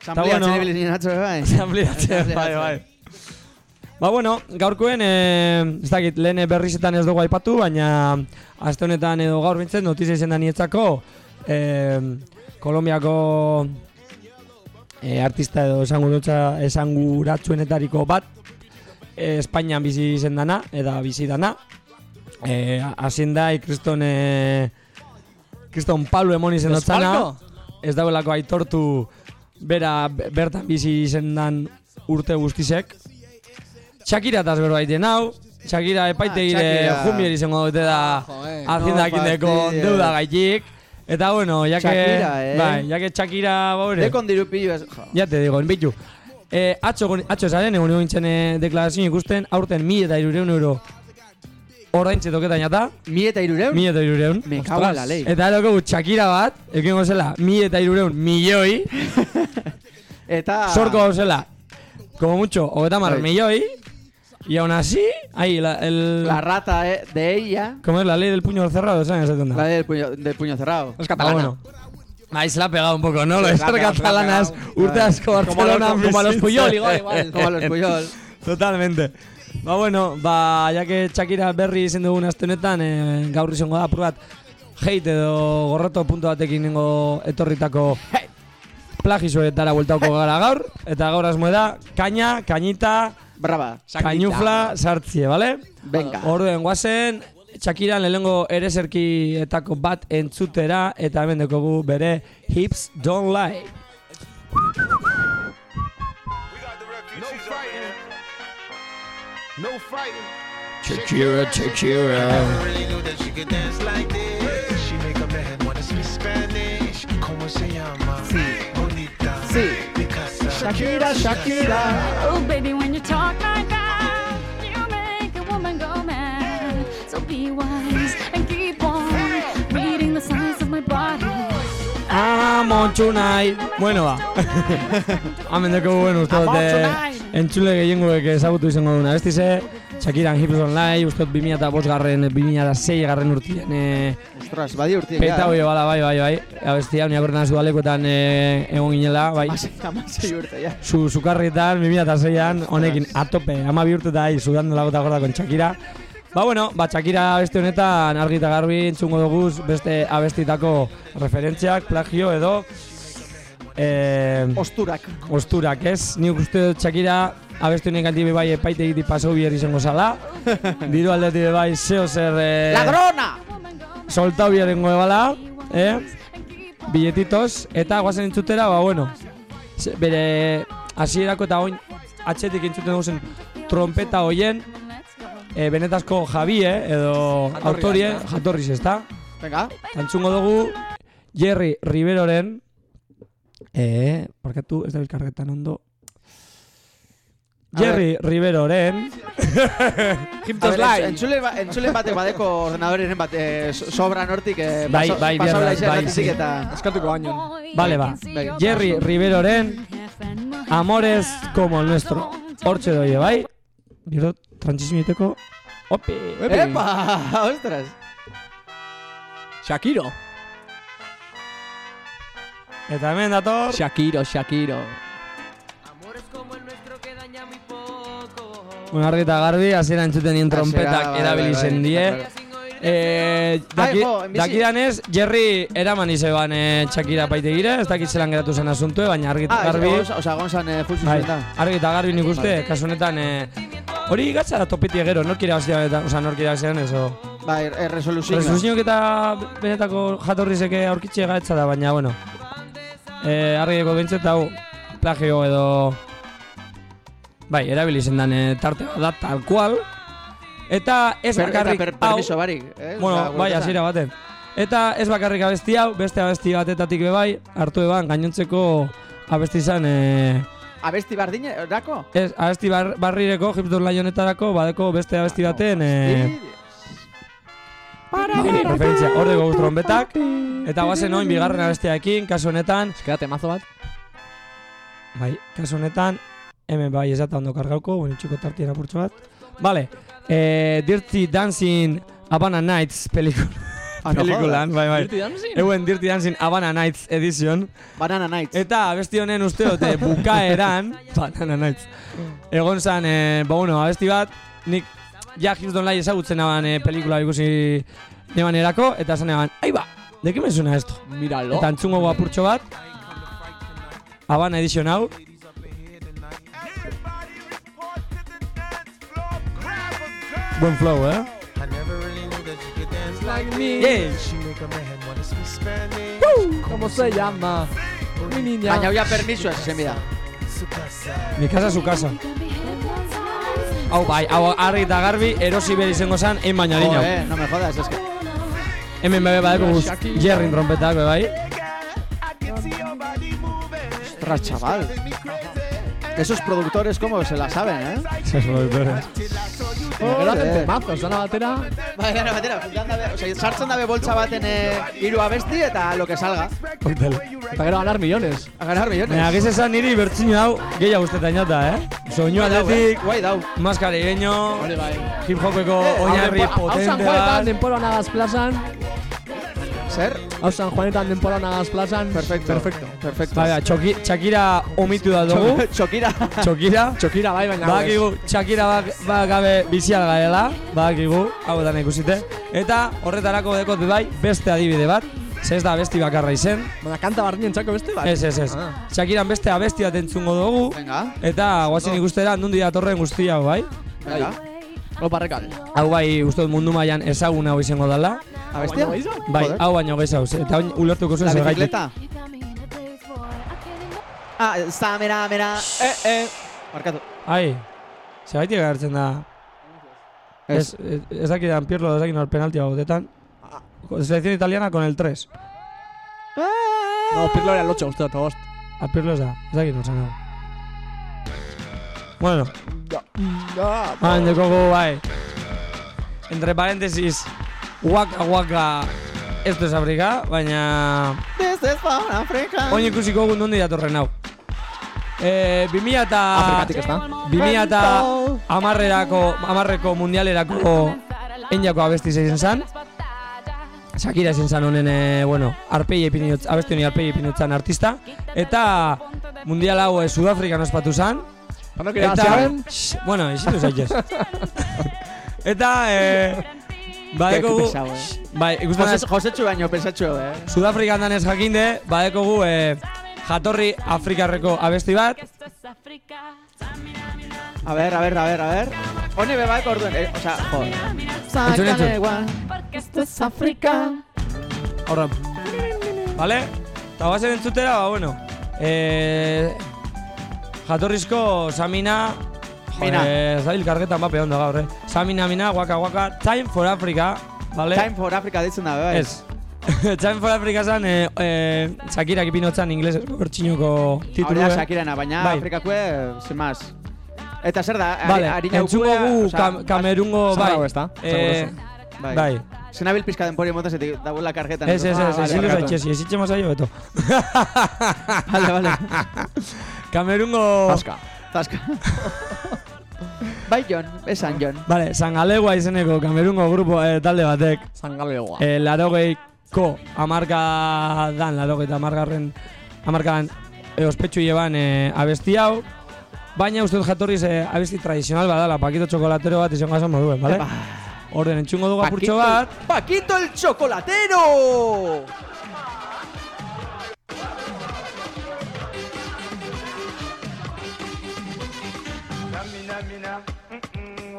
Sampliatzen bueno. bai. Ampliatzen, bai, bai. Ba, bueno, gaurkoen, eh, ez dakit, lehen berrizetan ez dugu aipatu, baina aste honetan edo gaur bintzen notizia izan da nietzako eh, Kolombiako eh, artista edo esangurutza, esanguratsuenetariko bat eh, Espainian bizi izen dana, eta bizi dana. Eh, Hasien da, ikriston, eh, kriston Pablo emon izen dotzana. Ez dauelako aitortu bera be- bertan bizi izen dan urte guztisek. Shakira eta bero baiten hau, Shakira epaitegire Ah, jumbier izango dute da joder. haziendakindeko No fastidies. deuda gaitik. Eta bueno, ya que... Shakira, eh? Bai, ya que Shakira, baure. Dekon diru pillo ez. jo. Ya te digo, bitu. Eh, atxo, gon- atxo esaren, egun egon eh, deklarazio ikusten, aurten mi eta irureun euro ordaintze toketan jata, Mi eta irureun? mi eta irureun. Me cago en la ley. Eta eroko Shakira bat, ekin zela, mi eta irureun milioi, Eta... sorko gauzela, como mucho, hogeta mar milioi, y aún así, ahí, la, el... La rata eh, de ella, ¿Cómo es la ley del puño cerrado? ¿Sabes? La del puño, del puño cerrado. Es Ah, catalana. bueno. Ahí se la ha pegado un poco, ¿no? Lo de catalanas, los, Barcelona. como a los Puyol, igual, igual. Como a los Puyol. Totalmente. Ba, bueno, ba, ya que Shakira berri izen dugun aste honetan, eh, gaur izango da apur bat hate edo gorroto punto batekin nengo etorritako plagizuetara bueltauko gara gaur, eta gaur asmo da, kaina, kainita, Brava. kainufla sartzie, bale? Venga. Orduen guazen, Shakira lehenengo ereserkietako bat entzutera, eta hemen dekogu bere Hips Don't Lie. No fighting. Shakira, Shakira. really knew that she could dance like this. She make a man wanna speak Spanish. ¿Cómo se llama? Bonita. Sí. Picasa. Shakira, Shakira. Oh, baby, when you talk like that, you make a woman go mad. So be wise On tonight. Bueno, ba. Hemen deko bueno, uste dut eh, entzule gehiengoek ezagutu izango duna. Ez dize, Shakira Hips Online, uste dut 2005 garren, 2006 garren urtien eh, Ostras, badi urtien. Peta hoi bala, bai, bai, bai. Abestia, unia kortan zu alekoetan eh, egon ginela, bai. Amasei urte, ja. Su, sukarrietan, 2006an, honekin atope, ama bi urte eta ahi, sudando lagota gorda kon Shakira. Ba, bueno, ba, Shakira abesti honetan argi eta garbi entzungo duguz beste abestitako referentziak, plagio edo... Eh, Osturak. osturak, ez? Nik uste dut Shakira abestu honek aldi bai epaite egiti pasau biher izango zala. Diru aldeti bai zeo zer... Eh, Ladrona! Soltau biherengo ebala, eh? Biletitos, eta guazen entzutera, ba bueno. Bere hasierako eta oin atxetik entzuten duzen trompeta hoien, eh, benetazko Javi, eh, edo autorie, jatorriz, ezta? Venga. Tantzungo dugu Jerry Riveroren Eh, barkatu, ez da bilkargetan ondo A Jerry Riveroren A ver, entzule, ba, entzule batek badeko ordenadoreren bat eh, so- sobra nortik eh, Bai, paso- bai, laizea bai, erratitik sí. eta... Eskatuko baino. Vale, ba Jerry Riveroren Amores como el nuestro Hortxe doie, bai? Gero, trantzizmiteko Ope! Epa! Ostras! Shakiro. Eta hemen dator Shakiro, Shakiro. Bueno, argi eta garbi, hasiera entzuten nien trompetak erabili zen die. Eh, daki, dakidanez, Jerry eraman izeban eh, Shakira paitegire, ez dakit zelan geratu zen asuntue, baina argi eta Ah, garbi... osa, osa, gonzan eh, full Bai, argi eta garbi nik uste, kasu honetan, eh, hori gatza da topeti egero, nork irabazia eta, oza, nork irabazia eso. Bai, eh, resoluzio. Resoluziok eta benetako jatorrizeke aurkitxe gaitza da, baina, bueno. Eh, argi eko bintzet, hau, plagio edo... Bai, erabili zen dan eh, tarte bat da, tal cual. Eta ez Per, eta bakarrik per, hau... permiso barik. Eh? Bueno, Osea, bai, hasiera baten. Eta ez bakarrik abesti hau, beste abesti batetatik be bai, hartu eban gainontzeko abesti izan, eh, Abesti bardine, dako? ez, abesti bar, barrireko, Hipster Lionetarako, badeko beste abesti baten, eh, Bai, referentzia, hor dugu trompetak, eta guazen oin bigarren abestiarekin, kasu honetan, Eskera temazo bat. bai, kasu honetan, hemen bai ez ondo kargauko, bueno, txiko tartien apurtxo bat. Vale, eh, Dirty Dancing Havana Nights pelikula. Ah, pelikulan, bai, bai. Dirty Dancing? Euen Dirty Dancing Havana Nights Edition. Banana Nights. Eta abesti honen uste dute bukaeran, Banana Nights, egon zan, eh, ba bueno, abesti bat, nik ja Houston Lai ezagutzen aban eh, pelikula ikusi neban erako, eta zan eban, ai ba, de qué me suena esto? Míralo. Eta entzungo apurtxo bat, Habana Edition hau, Buen flow, eh? I never really knew that you could dance like me. Yeah. She make a man wanna speak Spanish. ¿Cómo se llama? Mi niña. Baina hoia permiso bida. Su casa. Mi casa, su casa. Hau bai, hau argi eta garbi, erosi behar izango zan, ein baina eh, no me jodas, es que... Hemen bebe badeko guz, Jerrin trompetak, bai. Ostras, chaval. Esos productores como se la saben, eh? Esos productores. Gero hacen temazos, dana batera. Bai, gara batera, dabe, osea, sartzen dabe boltsa baten eh, hiru abesti eta lo que salga. Hotel. Eta gero ganar millones. A ganar millones. Baina, giz esan niri bertzino hau gehiago ustetan jota, eh? Soinu Guai dau, eh? aldetik, Guai dau. maskareño, Hori bai. hip hopeko Eh, oinarri Hau San potente bat. denpora nagaz plazan. Zer? Hau San Juanetan denpora nagaz plazan. Perfecto. Perfecto. Perfecto. Bai, bai, Txoki, Shakira omitu da dugu. Chokira. Txokira. Txokira bai, baina. Badakigu, Shakira bak, ba gabe bizial gaela, badakigu, hau da ikusite. Eta horretarako dekot bai, beste adibide bat, ze ez da besti bakarra izen. Baina kanta bardinen txako beste bat. Ez, ez, ez. Ah. Shakiran beste abesti bat entzungo dugu, Venga. eta guazin ikustera, nundi datorren guztia hau bai. Venga. Opa rekal. Hau bai, uste dut mundu mailan ezaguna hau izango dela. Abestia? Bai, Joder. hau baino gehiago, eta oin ulertuko zuen La zergaitik. bicicleta. Ah, está, mira, mira. Eh, eh. Markatu. Ai, zergaitik agertzen da. Ez, ez, ez dakidan Pirlo, ez dakidan penalti hau detan. Selección italiana con el 3. No, Pirlo era el 8, uste dut, bost. A Pirlo ez da, ez dakit nortzen hau. Bueno, han dekogu bai. Entre paréntesis, waka waka, esto es Afrika, baina... Desde South Africa. Oin ikusiko gu nondi datorren hau. Eh, 2000 eta... Afrikatik ez da. 2000 eta amarrerako, amarreko mundialerako einako abesti zein zan. Shakira ezin zan honen, eh, bueno, arpei epinutz, abesti honi arpei epinutzan artista. Eta mundial hau eh, Sudafrikan ospatu zan. Panok irabaziaren. Shh, bueno, izitu zaitez. eta, eh, badekogu, eh. bai, ikusten Jose, Josetxu baino, pensatxu, eh? Sudafrikan danez jakinde, badekogu eh, jatorri Afrikarreko abesti bat. A ver, a ver, a ver, a ver. Hone beba eko orduen, eh, osea, jo. Entzun, Sácale entzun. Porque esto es África. Horra. Vale? Eta guazen entzutera, ba, bueno. Eh, jatorrizko Samina... Mina. Joder, zabil kargetan bape ondo gaur, eh? Samina, Mina, Waka Waka, Time for Africa, vale? Time for Africa ditzen da, bai. Ez. Time for Africa zan, eh, eh, Shakira kipinotzan inglesez bertxinuko titulu, eh? Shakirana, baina Bai. Afrikakue, sin más. Eta zer da, ari- Vale, harina entzungo ukue, gu osea, kam, kamerungo, bai. Zagrago ez da, Eh, Bai. bai. Zenabil pizka denpori motas eta dagoela kargetan. Ez, ez, Ah, ez, vale, ezin barkatu. zaitxesi, ez itxe mazaio beto. Vale, vale. Kamerungo... Taska. Taska. bai, Jon, esan Jon. Vale, Sangalegua izeneko Kamerungo grupo eh, talde batek Zangalegoa. eh, larogeiko amarka dan, larogeita amargarren amarkadan eh, ospetsu lleban eh, abesti hau Baina uste dut jatorriz eh, abesti tradizional badala, pakito txokolatero bat izango esan moduen, bale? Orden, entzungo dugu apurtxo bat, Paquito el chocolatero!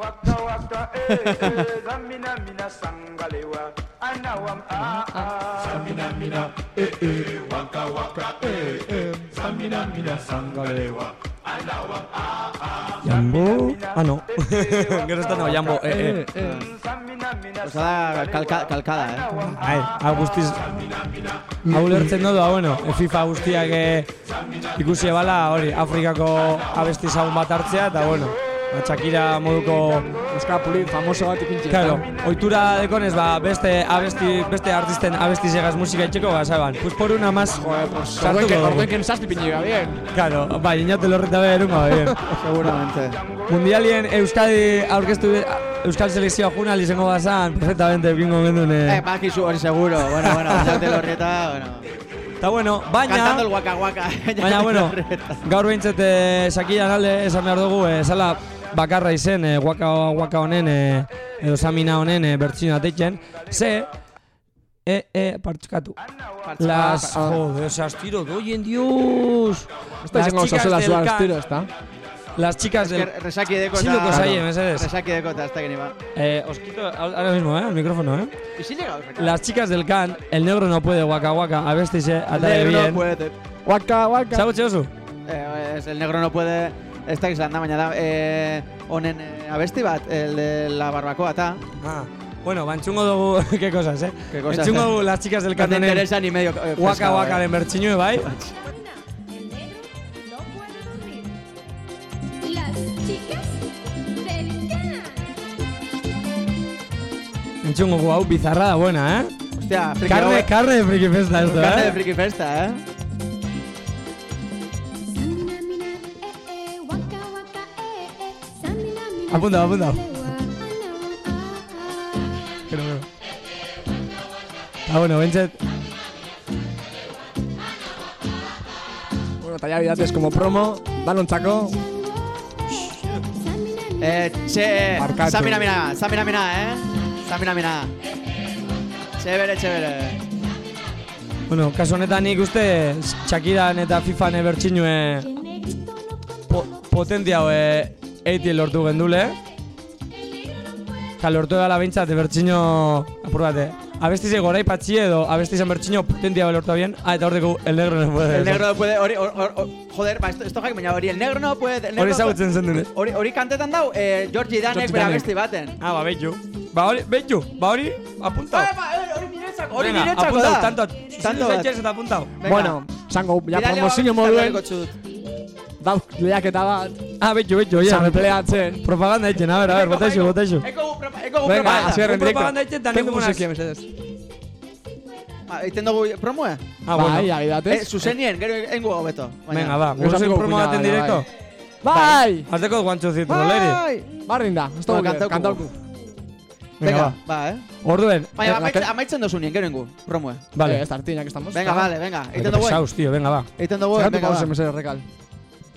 mm-mm, waka waka, eh, eh, zamina mina sangalewa, anawam ah ah. Zamina mina, eh eh, waka waka, eh eh, zamina mina sangalewa, anawam ah ah. Jambo... Ah, no. Gero ez da no, Jambo, eh, eh. Da kalka, kalkada, eh? Ai, hau guztiz... Hau lertzen dodu, ah, bueno, e, FIFA guztiak eh, ikusi ebala, hori, Afrikako abesti zagun bat hartzea, eta bueno, Shakira moduko... Euskara Pulin famoso bat ipintxe. Claro, oitura dekonez, ba, beste abesti, beste artisten abesti segaz musika itxeko, ba, saban, pues por una más, Orduen que, orduen que zazpi pinche bien. Claro, bai, inate lorreta be erunga, bien. Seguramente. Mundialien Euskadi aurkeztu Euskal Selekzioa juna izango bazan, perfectamente bingo gendun. Eh, Eh. bakizu hori seguro. Bueno, bueno, Jate Lorrieta, bueno. Eta bueno, baina... Cantando el waka waka. Baina, bueno, gaur behintzat eh, Sakiran alde esan behar dugu, eh, zala bakarra izen eh, waka, waka honen, eh, edo samina honen eh, bertsio ateitzen, ze, e, e, partxukatu. Las, joder, esas tiro, doyen dios. Esta izango zazela zua estiro, ezta? Las chicas del... Resaki deko Sí, lo que saie, mesedes. Resaki deko eta hasta que ni va. Eh, os quito ahora mismo, eh, el micrófono, eh. ¿Y si llega Osaka? Las chicas del can, el negro no puede, waka waka, a ver si se atare Negro bien. puede. Waka, waka. Zagutxe oso? Eh, es el negro no puede... Ez da izan da, baina da, eh, honen eh, abesti bat, el de la barbacoa, ta. Ah, bueno, bantzungo dugu, qué cosas, eh. Qué cosas, Entzungo eh. dugu las chicas del No te can honen interesa ni medio eh, waka pescado, waka eh. bertxinue, bai. Entzungo hau bizarra da buena, eh. Hostia, friki Carne, hau- carne de friki festa esto, Carne de eh. friki festa, eh? Apunta, apunta. Pero, pero. Ah, bueno, bentzet. Bueno, eta ya bidates como promo, danontzako. Eh, che, Barkatu. Samina mina, Samina mina, eh? Samina mina. Txebere, txebere. Bueno, kasu honetan nik uste Shakiran eta Fifan bertxinue po, potentia hau eh, eitie lortu gendule. Eta lortu dela behintzat bertxino apur bate. Abestize gorai patxi edo abestizen bertxino potentia lortu bien. Ah, eta hor dugu el negro no puede. El negro no puede, hori, hor- hor- hor- joder, ba, esto, esto jaik, baina hori, el negro no puede... el negro Hori no ezagutzen zen dune. puede- Hori, hori kantetan dau, eh, Georgie Danek bera Danek. besti baten. Ah, ba, behitu. Ba, hori, behitu. Ba, hori, apuntau. Ba, ba, hori niretzako, hori niretzako apuntau, da. tanto, Tanto tanto bat. zaitxez eta apuntau. Bueno, zango, ja promozio moduen. Dauk lehiaketa bat, Ah, behitu, behitu, oie. sampleatzen. Propaganda egiten, a ver, a ver, botaixu, botaixu. Eko gu Venga, propaganda. hasier en Gu propaganda egiten, Tengo nik musikia, mesedez. Ba, Egiten dugu promoe? Ah, bueno. Bai, Eh, agidatez. zuzenien, gero engu hobeto. baina. Venga, ba, hasiko promo baten directo. Bai! Azteko guantxo zitu, leri. Bai! Bardin da, ez dugu kantauku. Venga, ba, eh? Orduen. Baina, Eh, amaitzen, amaitzen dozunien, gero engu, promoe. Vale. Eh, estartinak estamos. Venga, vale, venga. Qué dugu. tío, venga, va. Egiten dugu, venga, pausa, ba. mesedez, rekal.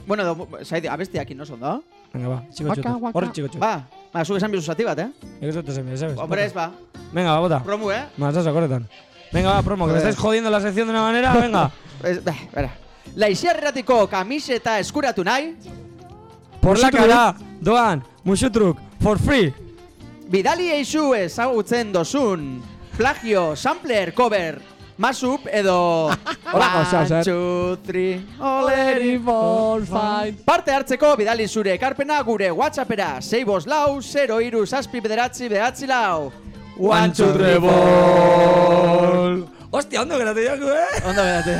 Bueno, zaidi, abestiak no son, da? Venga, va, chico Waka, choto. waka. Horre, chico choto. Ba, ba, zu esan bizu zati bat, eh? Nik ez dut esan, ¿sabes? Hombre, ez ba. Venga, va, bota. Promo, eh? Mazas, akorretan. Venga, va, promo, que me estáis jodiendo la sección de una manera, venga. Ez, beh, bera. Laixia erratiko kamiseta eskuratu nahi? Por la cara doan, musutruk, for free. Bidali eixu ezagutzen dozun, plagio, sampler, cover, masup edo... Zehaz, eh? One, two, three, Oleri, four, five. Parte hartzeko bidali zure ekarpena gure WhatsAppera 6 bos lau, 0 iru, zazpi bederatzi, bederatzi lau. One, two, three, ball. Ostia, ondo geratu jaku, eh? Ondo berate.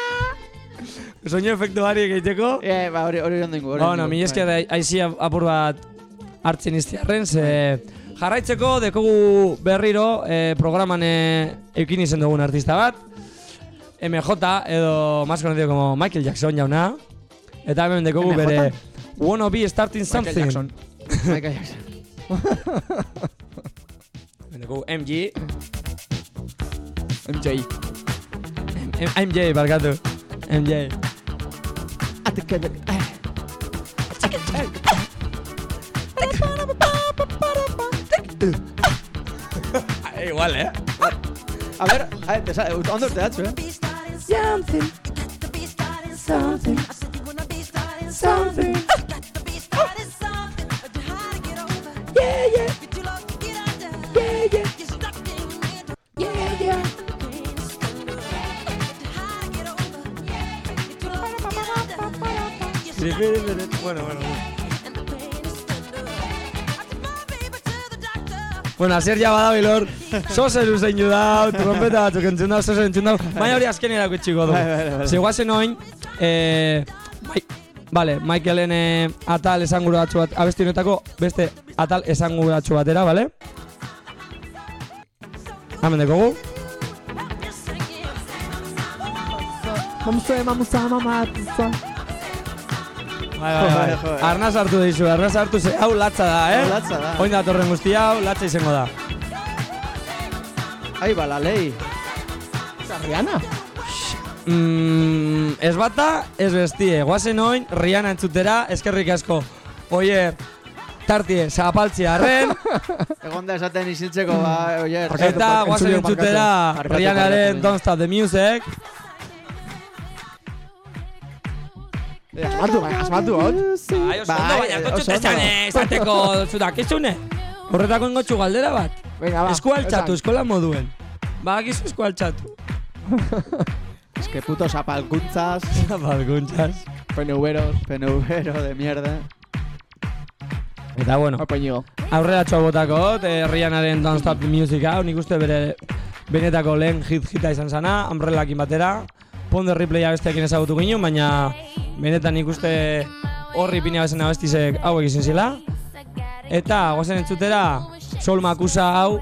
Soño efektu bari egiteko. Eh, ba, hori hori ondo ingo. hori Bueno, mi esker aizi apur bat hartzen iztiarren, ze jarraitzeko dekogu berriro eh, programan eh, eukin izen dugun artista bat, MJ, edo más conocido como Michael Jackson jauna, eta hemen dekogu MJ? bere Wanna be starting Michael something. Jackson. Michael Jackson. Hemen dekogu MG, MJ. M- MJ, barkatu, MJ. Igual, eh? A ver, a ver, ondo te datzu, eh? Something. Something. Something. Yeah, yeah. Yeah, yeah. Yeah, yeah. Bueno, bueno, bueno. Bueno, azier ja badabilor, zoze luzein dau, trompeta batzuk entzun dau, zoze entzun dau, baina hori azken erako txiko du. Bai, bai, bai. Zegoazen oin, eh, bai, vale, Michaelen eh, atal esanguratsu bat, abesti honetako beste atal esanguratsu batera, vale? Hemen dekogu. Vamos a, vamos a, mamá. Bai, bai, bai. Arnaz hartu dizu, arnaz hartu ze, hau latza da, eh? Hau latza da. Oin datorren guzti hau, latza izango da. Ai, ba, la lei. Rihanna. Mm, ez bata, ez bestie. Guazen oin, Rihanna entzutera, eskerrik asko. Oie, tartie, zapaltzia arren, Egon da esaten isiltzeko, ba, oie. eta guazen entzutera barkatu. Don't Stop the Music. Asmatu, bai, asmatu, hot. Bai, oso ondo, Bai, baina ondo. esan esateko zudakizune. Horretako ingotxu galdera bat. Venga, ba. Esku altxatu, eskola moduen. Badakizu esku altxatu. Es que puto zapalkuntzas, Balguntzas. PNVeros. penubero de mierda. Eta bueno, aurrera txoa botako, eh, Rihannaren Don't Stop the Music hau, nik uste bere benetako lehen hit hita izan zana, Umbrellekin batera, Ponder Replaya besteekin ezagutu ginen, baina benetan nik uste horri pina bezena bestizek hauek izan zila. Eta, gozen entzutera, Sol Makusa hau,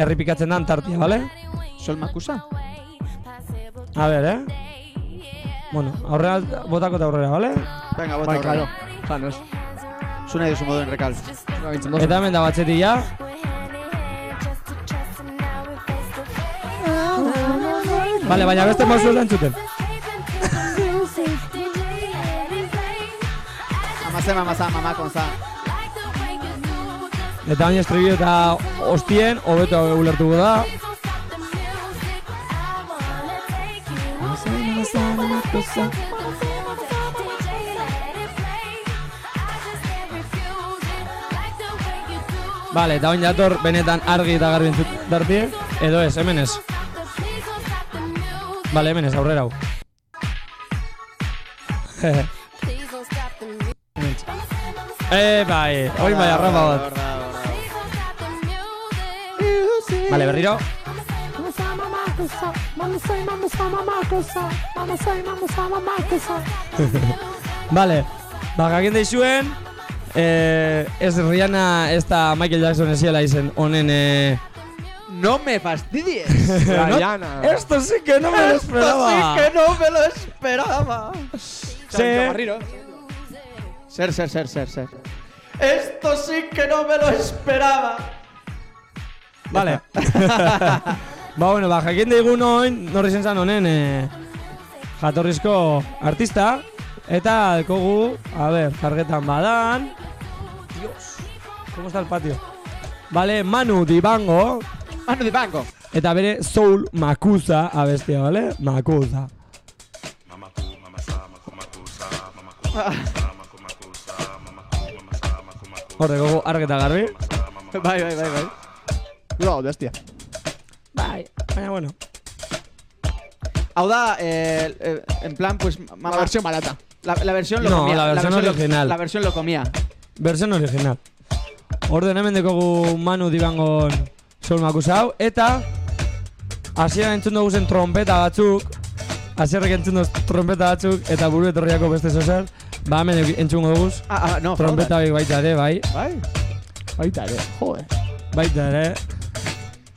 erripikatzen dan tartia, bale? Sol makusa? A ber, eh? Bueno, aurrera botako eta aurrera, bale? Venga, bota Bai, claro. aurrera. Janos. Zu nahi duzu moduen rekal. Eta hemen da batzetik ja, Bale, baina beste mozu ez da entzuten. Amaze, mamaza, mamakonza. Eta baina estribio eta ostien, hobeto ulertuko da. Bale, eta oin dator benetan argi eta garbi entzut dartie, edo ez, hemen ez. Bale, hemen ez, aurrera hau. Eh, bai, oin bai arrapa bat. Bale, berriro. Vale, ba, jakin daizuen, eh, ez Rihanna, ez da Michael Jackson esiela izen honen, eh, No me fastidies. Rihanna. Esto sí que no me lo esperaba. Esto sí que no me lo esperaba. Se- Barriro. Ser, ser, ser, ser, ser. Esto sí que no me lo esperaba. Vale. ba, bueno, ba, jakin daigun oin, norri zen zan honen, eh, jatorrizko artista, eta dekogu, a ver, jargetan badan, Dios, ¿cómo está el patio? Vale, Manu Dibango, Manu Dibango. eta bere Soul Makusa abestia, vale? Makusa. Hor dugu arg eta garbi. Bai, bai, bai, bai. Lo, bestia. Bai, baina bueno. Hau da, eh, eh, en plan, pues... La versión barata. La, la versión lo No, comía. la versión lo- original. la versión lo comía. Versión original. Orden hemen dekogu Manu dibangon sol makusa hau, eta hasieran entzun dugu zen trompeta batzuk, hasierrek entzun dugu trompeta batzuk, eta buru etorriako beste zozer, ba hemen entzun dugu Ah, ah, no, trompeta bai baita ere, bai. Bai? Baita ere, joe. Baita ere.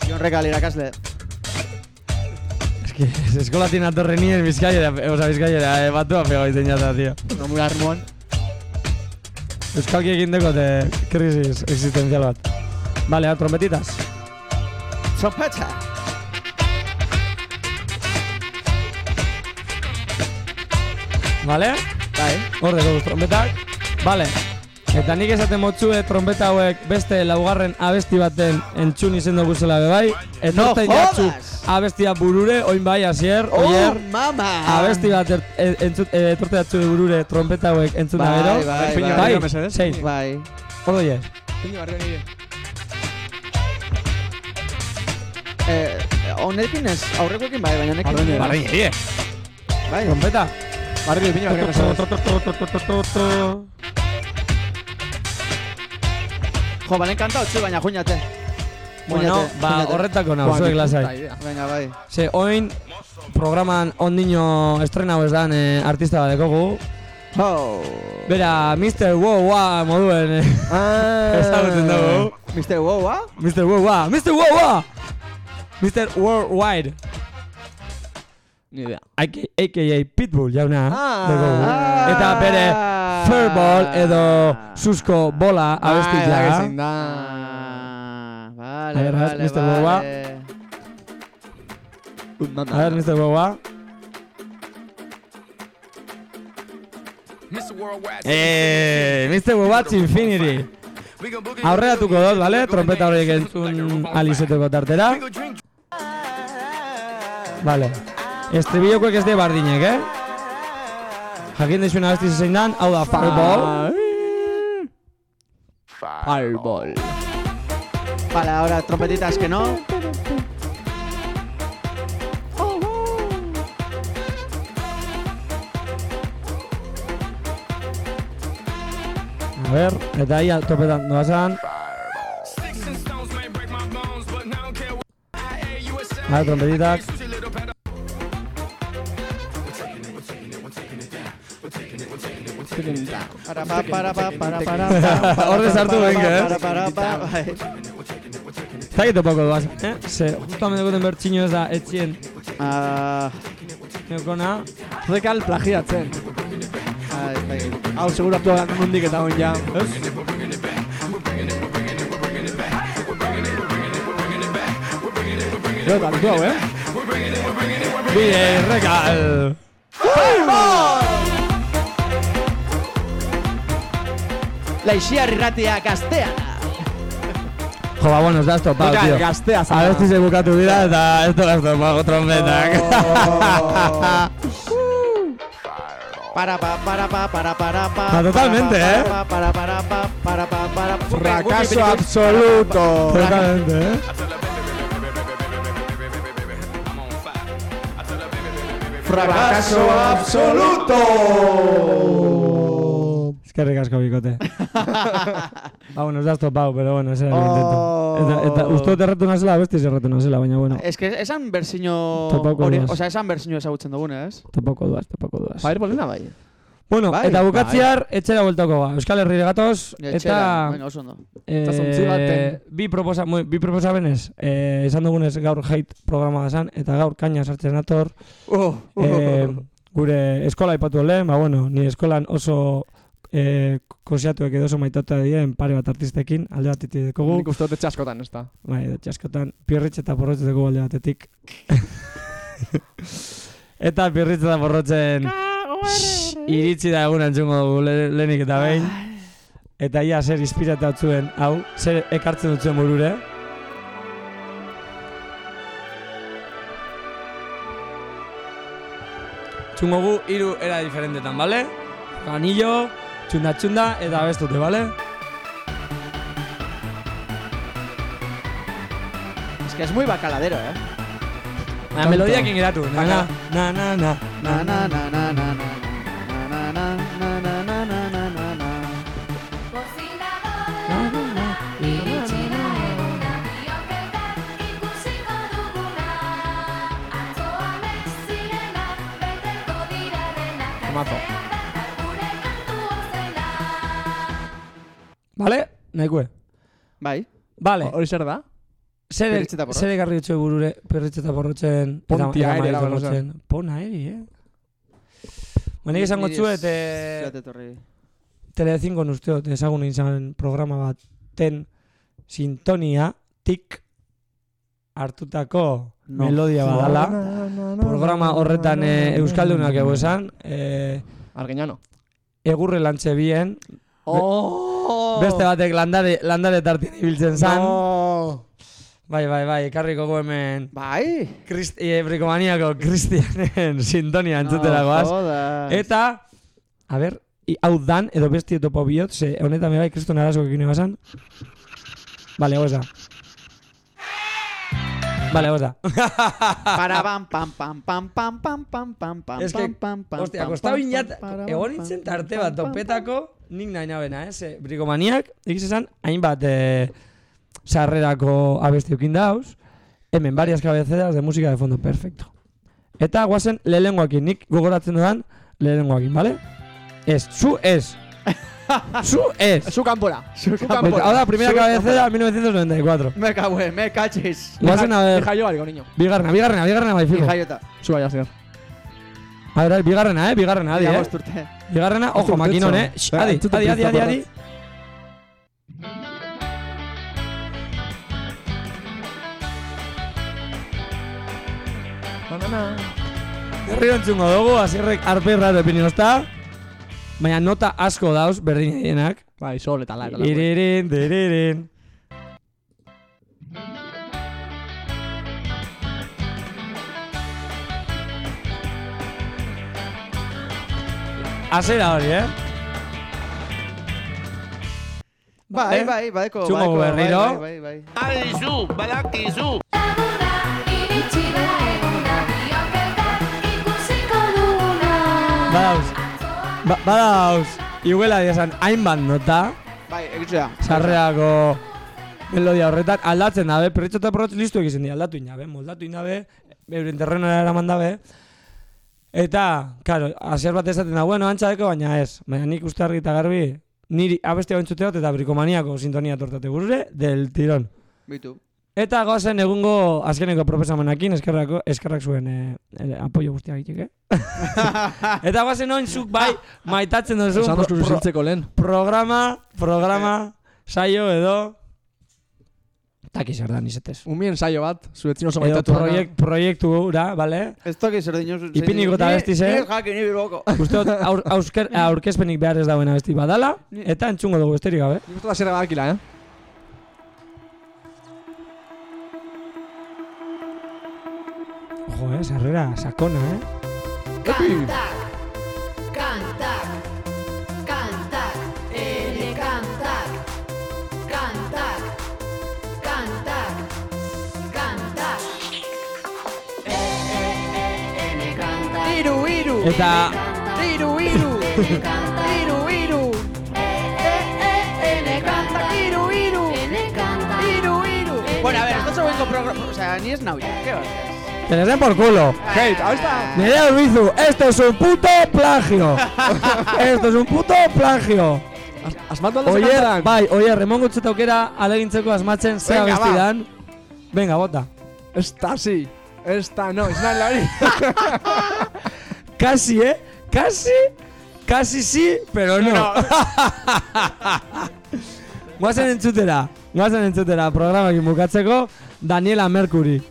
Jon Rekal irakasle. Eski, eskolatin atorre nien bizkaiera, oza, bizkaiera, eh, batua pego iten jata, tío. No muy armón. Euskalki egin dekote krisis existenzial bat. Vale, a trompetitas. Trompeta. Vale? Bai. Hor dugu trompetak. Vale. Eta nik esaten motzue trompeta hauek beste laugarren abesti baten entzun izen dugu zela be bai. Etorten No jatzu abestia burure, oin bai, asier, Oh, oier. mama! Abesti bat er, e, entzut, e, etorte jatzu burure trompeta hauek entzun da Bai, gero. bai, bai. barrio mesedez. Sei. Bai. Hor doie. Peña barrio nire. Eh, honekin ez, aurrekoekin bai, baina honekin... Die. Bai. Trompeta. Barrio, barrio mesedez. Jo, balen kanta hotzu, baina juñate. Bueno, Juñate, ba, juñate. horretako nau, Buah, zuek lasai. idea. Venga, bai. Ze, oin programan ondino estrenau ez dan eh, artista bat dekogu. Oh. Bera, Mr. Wow Wow moduen eh, Ah. ezagutzen dugu. Mr. Wow, ah? Mr. Wow Wow, Mr. Wow Wow! Mr. Worldwide, Ni idea. aka, AKA Pitbull jauna Ah. Ah. Eta bere Furball edo Susko Bola edak ezin da. Ah, vale, A ver, vale, Mr. Vale. A ver, Mr. Wow. Eh, Mr. Wow Infinity. Aurreratuko dut, bale? Trompeta horiek entzun alizeteko tartera. Vale. Estribillokoek ez de bardinek, eh? Jakin dizuen abesti zein dan, hau da Fireball. Fireball. Vale, ahora trompetitas que no. A ver, eta ia topetan doazan. A ver, trompetitak. Para pa para pa para para pa. Hor sartu benke, eh? Para para pa. Bai. Zagit topako doaz, eh? Ze, justo amedekoten bertxino ez da etxien Ah, neukona. Rekal plagiatzen. bai, bai. Hau seguratu da mundik eta hon ja. Ez? Gero talentu hau, eh? Bide, rekal! Laixiar irratia gaztean. Jo, ba, bueno, ez da estopau, Boka, tío. gaztea zara. Abesti ze bukatu dira eta ez da estopau trompetak. Para pa para pa para para pa. Totalmente, para, eh. pa, Para para pa para pa para. Fracaso absoluto. Totalmente, eh? Fracaso absoluto. Eskerrik asko bikote. ba, bueno, ez da estopau, pero bueno, ese era el intento. Oh. Eta, eta uste dut erratu nazela, besti erratu nazela, baina bueno. Es que esan bersiño Topauko hori, duaz. o sea, esan bersiño ezagutzen dugunez. Topako duaz, topako duaz. Fireballena bai. Bueno, Bai, eta bukatziar, etxera bueltako ga. Euskal Herrire gatoz, eta... venga, oso ondo. Eh, bi proposa, bi proposabenez, eh, esan dugunez gaur hate programa da zan, eta gaur kaina sartzen nator, Oh, eh, gure eskola ipatu lehen, ba bueno, ni eskolan oso eh, kosiatuek edo oso maitatu dien pare bat artistekin, alde batetik dekogu, Nik uste dut etxe askotan, ez da. bai, txaskotan, pirritx eta porrotz dugu alde batetik. eta pirritx eta porrotzen iritsi da egun entzungo dugu le- lehenik eta behin. Eta ia zer inspirata zuen, hau, zer ekartzen dut zuen burure. Txungo gu hiru era diferentetan, bale? Anillo, txunda txunda eta bestute, bale? Es que es muy bacaladero, eh. La melodía que geratu. Na na na na na na na na na na na Mazo. Bale? Naikue. Bai. Bale. Hori zer da? Zer zer garri utzu burure perritze eta borrotzen pontia ere borrotzen. Pona eri, eh. Bueno, izango zuet eh Telecinco nusteo te ezagun izan programa baten sintonia tik hartutako no. melodia badala. No, no, no, programa horretan eh, euskaldunak egu esan, eh Arginano. Egurre lantze bien, Oh! beste batek landare, landare tartien ibiltzen zan. No! Bai, bai, bai, ekarriko gu hemen Bai. Krist, e, brikomaniako Kristianen sintonia entzuteragoaz. jodas. Eta, a ber, i- hau dan, edo besti topo biot, ze honetan bai kriston arazo ekin ebasan. Vale, hau ez da. Vale, hau ez da. Para pam pam pam pam pam pam pam pam pam Ez que, pam pam pam ostia, pam, kostau pam, inat, pam, para, egon pam, nintzen pam, tarte pam, bat pam, topetako, nik nahi nabena, ez? Eh? Brikomaniak, egiz esan, hainbat eh, sarrerako abesti ukin dauz, hemen varias cabeceras de música de fondo, perfecto. Eta guazen lehengoakin, nik gogoratzen dudan lehengoakin, vale? Ez, zu ez. zu ez. Su campora. Su campora. Ahora, primera Su cabecera, 1994. Me cago en, me cachis. Guazen a ver, Deja yo algo, niño. bigarrena, bigarrena, bigarrena bai, fijo. Hija jota. Su vaya a ser. A ver, bigarrena, eh, bigarrena, adi, eh. urte. Bigarrena, ojo, makinon, eh. Shh, Venga, Adi, adi, adi, adi, adi. Berriro entzungo dugu, azierrek arperra depini ozta. Baina nota asko dauz, berdin egienak. Bai, sol eta la. eta la. Iririn, diririn. Azera hori, eh? Bai, Eh? bai, badeko, Txumo badeko, bai, berriro. bai, bai, bai. Badakizu. Iritsi da eguna, biok elkar ikusiko duguna. Badauz. Ba, badauz. Iguela diazan, hainbat nota. Bai, egitzea. sarreako melodia horretan aldatzen dabe, perritxo eta porrotz listu egizien di, aldatu inabe, moldatu inabe, euren terrenora eraman dabe. Eta, karo, azier bat esaten da, bueno, antxadeko, baina ez. Baina nik uste argi eta garbi, niri abestia bentsuteot eta brikomaniako sintonia tortate burure, del tirón. Bitu. Eta gozen egungo azkeneko profesamenakin eskerrako, eskerrak zuen eh, eh, apoio guztiak egiteke. eta gozen oin zuk bai maitatzen duzu pro- pro- programa, programa, saio edo... Taki zer da nizetez. Umien saio bat, zuetzin oso Edo maitatu proiek, proiektu ura, bale? Ez toki zer dinosu. Ipiniko eta bestiz, eh? Ni jakin, ni bilboko. Uste dut aur, ausker, aurkezpenik behar ez dauen abesti badala, eta entzungo dugu besterik gabe. Nik uste da zerra badakila, eh? Ojo, eh, sarrera, sakona, eh? Kantak, kantak, Eta Iru, iru. Iru, iru. E, e, e. Iru, iru. Iru, iru. Bueno, a ver, esto es buen programa. O sea, ni es nauya. ¿Qué hostias? que les den por culo. Hate, ahí está. Nerea Urbizu, esto es un puto plagio. esto es un puto plagio. Asmatu aldo Oier, zekantaran. bai, oier, remongo txeta aukera alegintzeko asmatzen zea Venga, bestidan. Venga, bota. Esta sí. Esta no, ez nahi lari. Casi, eh? Casi, casi sí, pero no. Guazen entzutera, guazen entzutera programakin bukatzeko Daniela Mercury.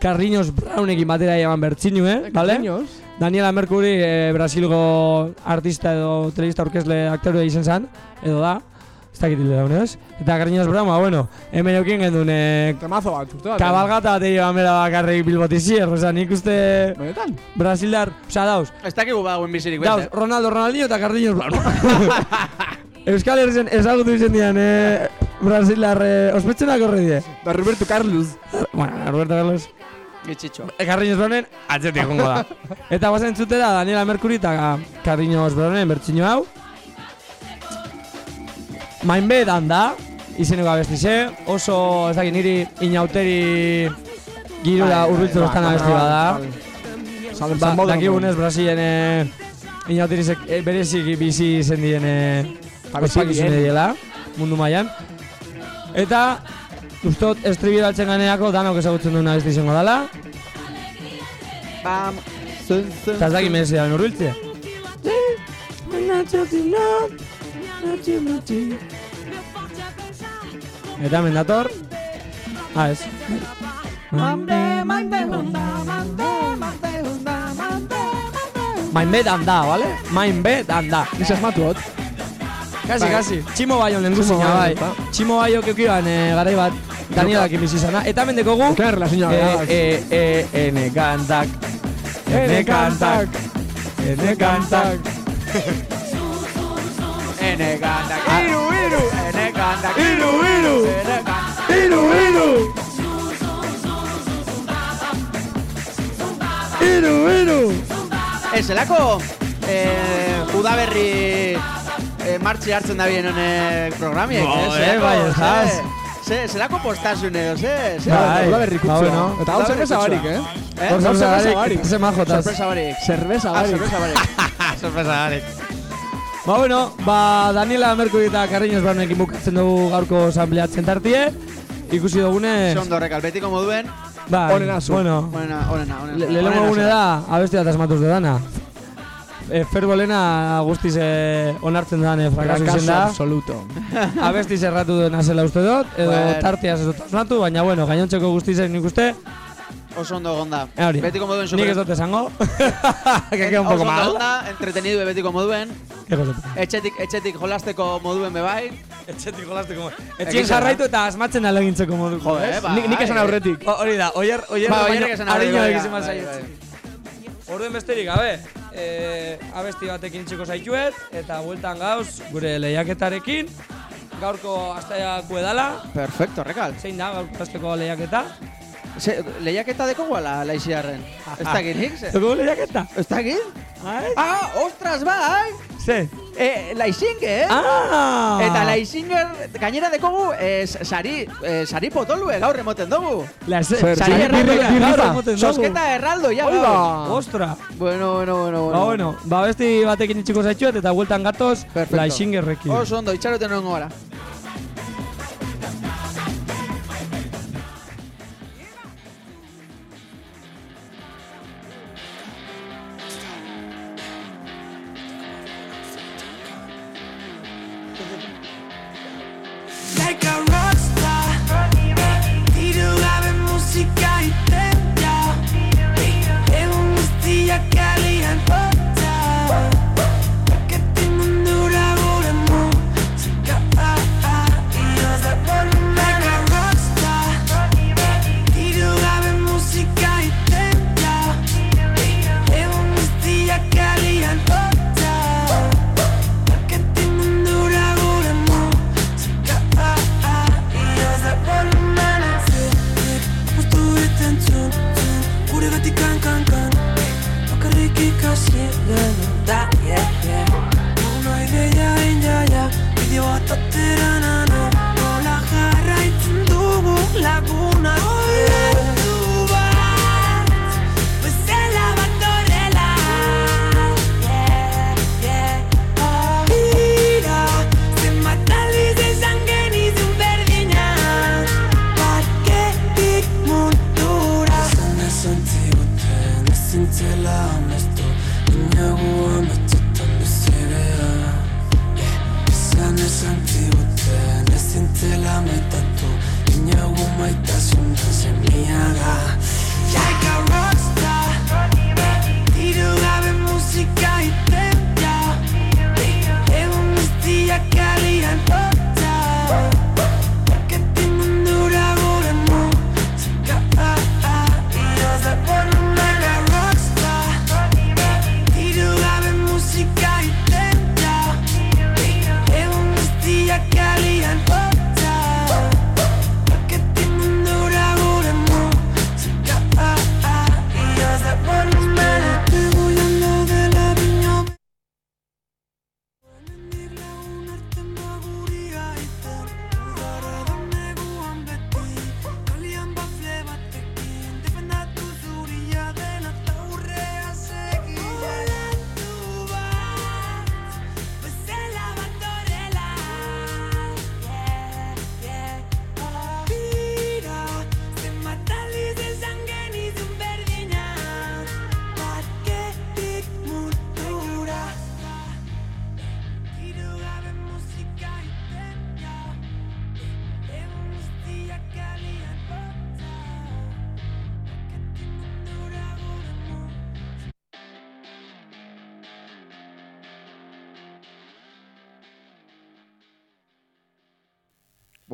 Carriños Brownekin batera eman bertxinu, eh? Vale? Carriños? Daniela Mercury, eh, Brasilgo artista edo telebista orkesle aktorua izen zan, edo da. Ez dakit hile daunez. Eta Brown, ba, bueno, hemen eukin gendun, eh, Temazo bat, uste bat. kabalgata bat egin bera bakarrik bilbotizier, oza, nik uste Benetan? Brasildar, oza, dauz, Ez dakigu badagoen bizirik dauz. Ronaldo, Ronaldinho eta Carriños Brown. Euskal Herrizen ezagutu izen dian, eh, Brasilar eh, ospetxenak horre die. Da Roberto Carlos. Bueno, Roberto Carlos. Gitxitxo. Carriños Bronen atzetik jongo da. Eta guazen entzute da Daniela Mercury eta Carriños Bronen bertxino hau. Dan da, izeneko abestize, oso, ez dakit, niri inauteri girura Bai, bai, urbiltzen bai, ostan bai, abesti bada. Ba, dakigunez Brasilen eh, inauterizek eh, berezik bizi izen dien eh, ospakizune dien. diela, mundu mailan. Eta, ustot, estribira altzen ganeako danok ezagutzen duen abesti izango dela. Bam, zun, zun, Eta ez dakit merezi da urbiltzea. Eta hemen dator. Ah, ez. Mainbe dan da, vale? Mainbe dan da. Isa esmatu hot. Kasi, Bai. kasi. Tximo bai honen Tximo duzina, bai. Tximo bai okeukiban eh, garai bat Danielak bizi izana. Eta hemen dekogu... Oke, relazioa eh, gara. eh, eh, ene kantak. Ene kantak. Ene kantak. Ene gandak, iru, iru, ene gandak, Iru, iru. ene gandak. Iru, iru. Iru, iru. Ez, zelako, eh, udaberri eh, martxi hartzen da bien honek programiek, Bo, eh? eh, Zelako, bai, ez ze- jaz. Ze, zelako postasun edo, ze, ze. Bai, Hola berri ba, bueno. Eta hau Hola zerbeza berri barik, eh? Eh? Hor barik. Ze. Sorpresa barik. Cerveza Ah, barik. barik. Ba, bueno, ba, Daniela Mercury eta Carriños Braunekin bukatzen dugu gaurko asambleatzen tartie. Ikusi dugunez... Zondo horrek albetiko moduen, Bai, Onena zu. Bueno, onena, onena, onena. le- lehenengo gune da, abesti bat asmatuz de dana. E, Ferbolena guztiz eh, onartzen dudan eh, frakaso izen da. absoluto. Abesti zerratu duena zela uste dut, edo Bueno. tarteaz ez dut asmatu, baina bueno, gainontzeko guztizen nik uste. Oso ondo gonda. Eh, hori. Betiko moduen Nik ez dut esango. que queda un Oso poco ondo mal. gonda, entretenidu betiko moduen, etxetik, etxetik jolasteko moduen bebai. Etxetik jolasteko. Egia Etxien jarraitu eta asmatzen alegintzeko modu. Jode, ez? ba. Nik, nik esan aurretik. O- Hori da, oier, oier, Ba, esan aurretik, ariño bai, bai. Orduen besterik, gabe, e, abesti batekin txiko zaituet, eta bueltan gauz, gure lehiaketarekin, gaurko asteako edala, Perfecto, rekal. zein da gaurko asteko lehiaketa? Ze, lehiaketa deko guala, laixiarren. Ez dakit nik, ze? Zuko lehiaketa? Ez dakit? Ai? Ah, ostras, bai! Ze? Eh, laixinge, eh? Ah! Eta laixinger, gainera dekogu, eh, sari, eh, sari potolue gaur emoten dugu. La ze, Sari erraldo, birrifa. gaur emoten dugu. Sosketa erraldo, Hori gaur. ba. Ostra! Bueno, bueno, bueno, bueno. Ba, bueno, ba, besti batekin itxiko zaituet, eta bueltan gatoz, Perfecto. laixingerrekin. Oso ondo, itxaroten nongo gara.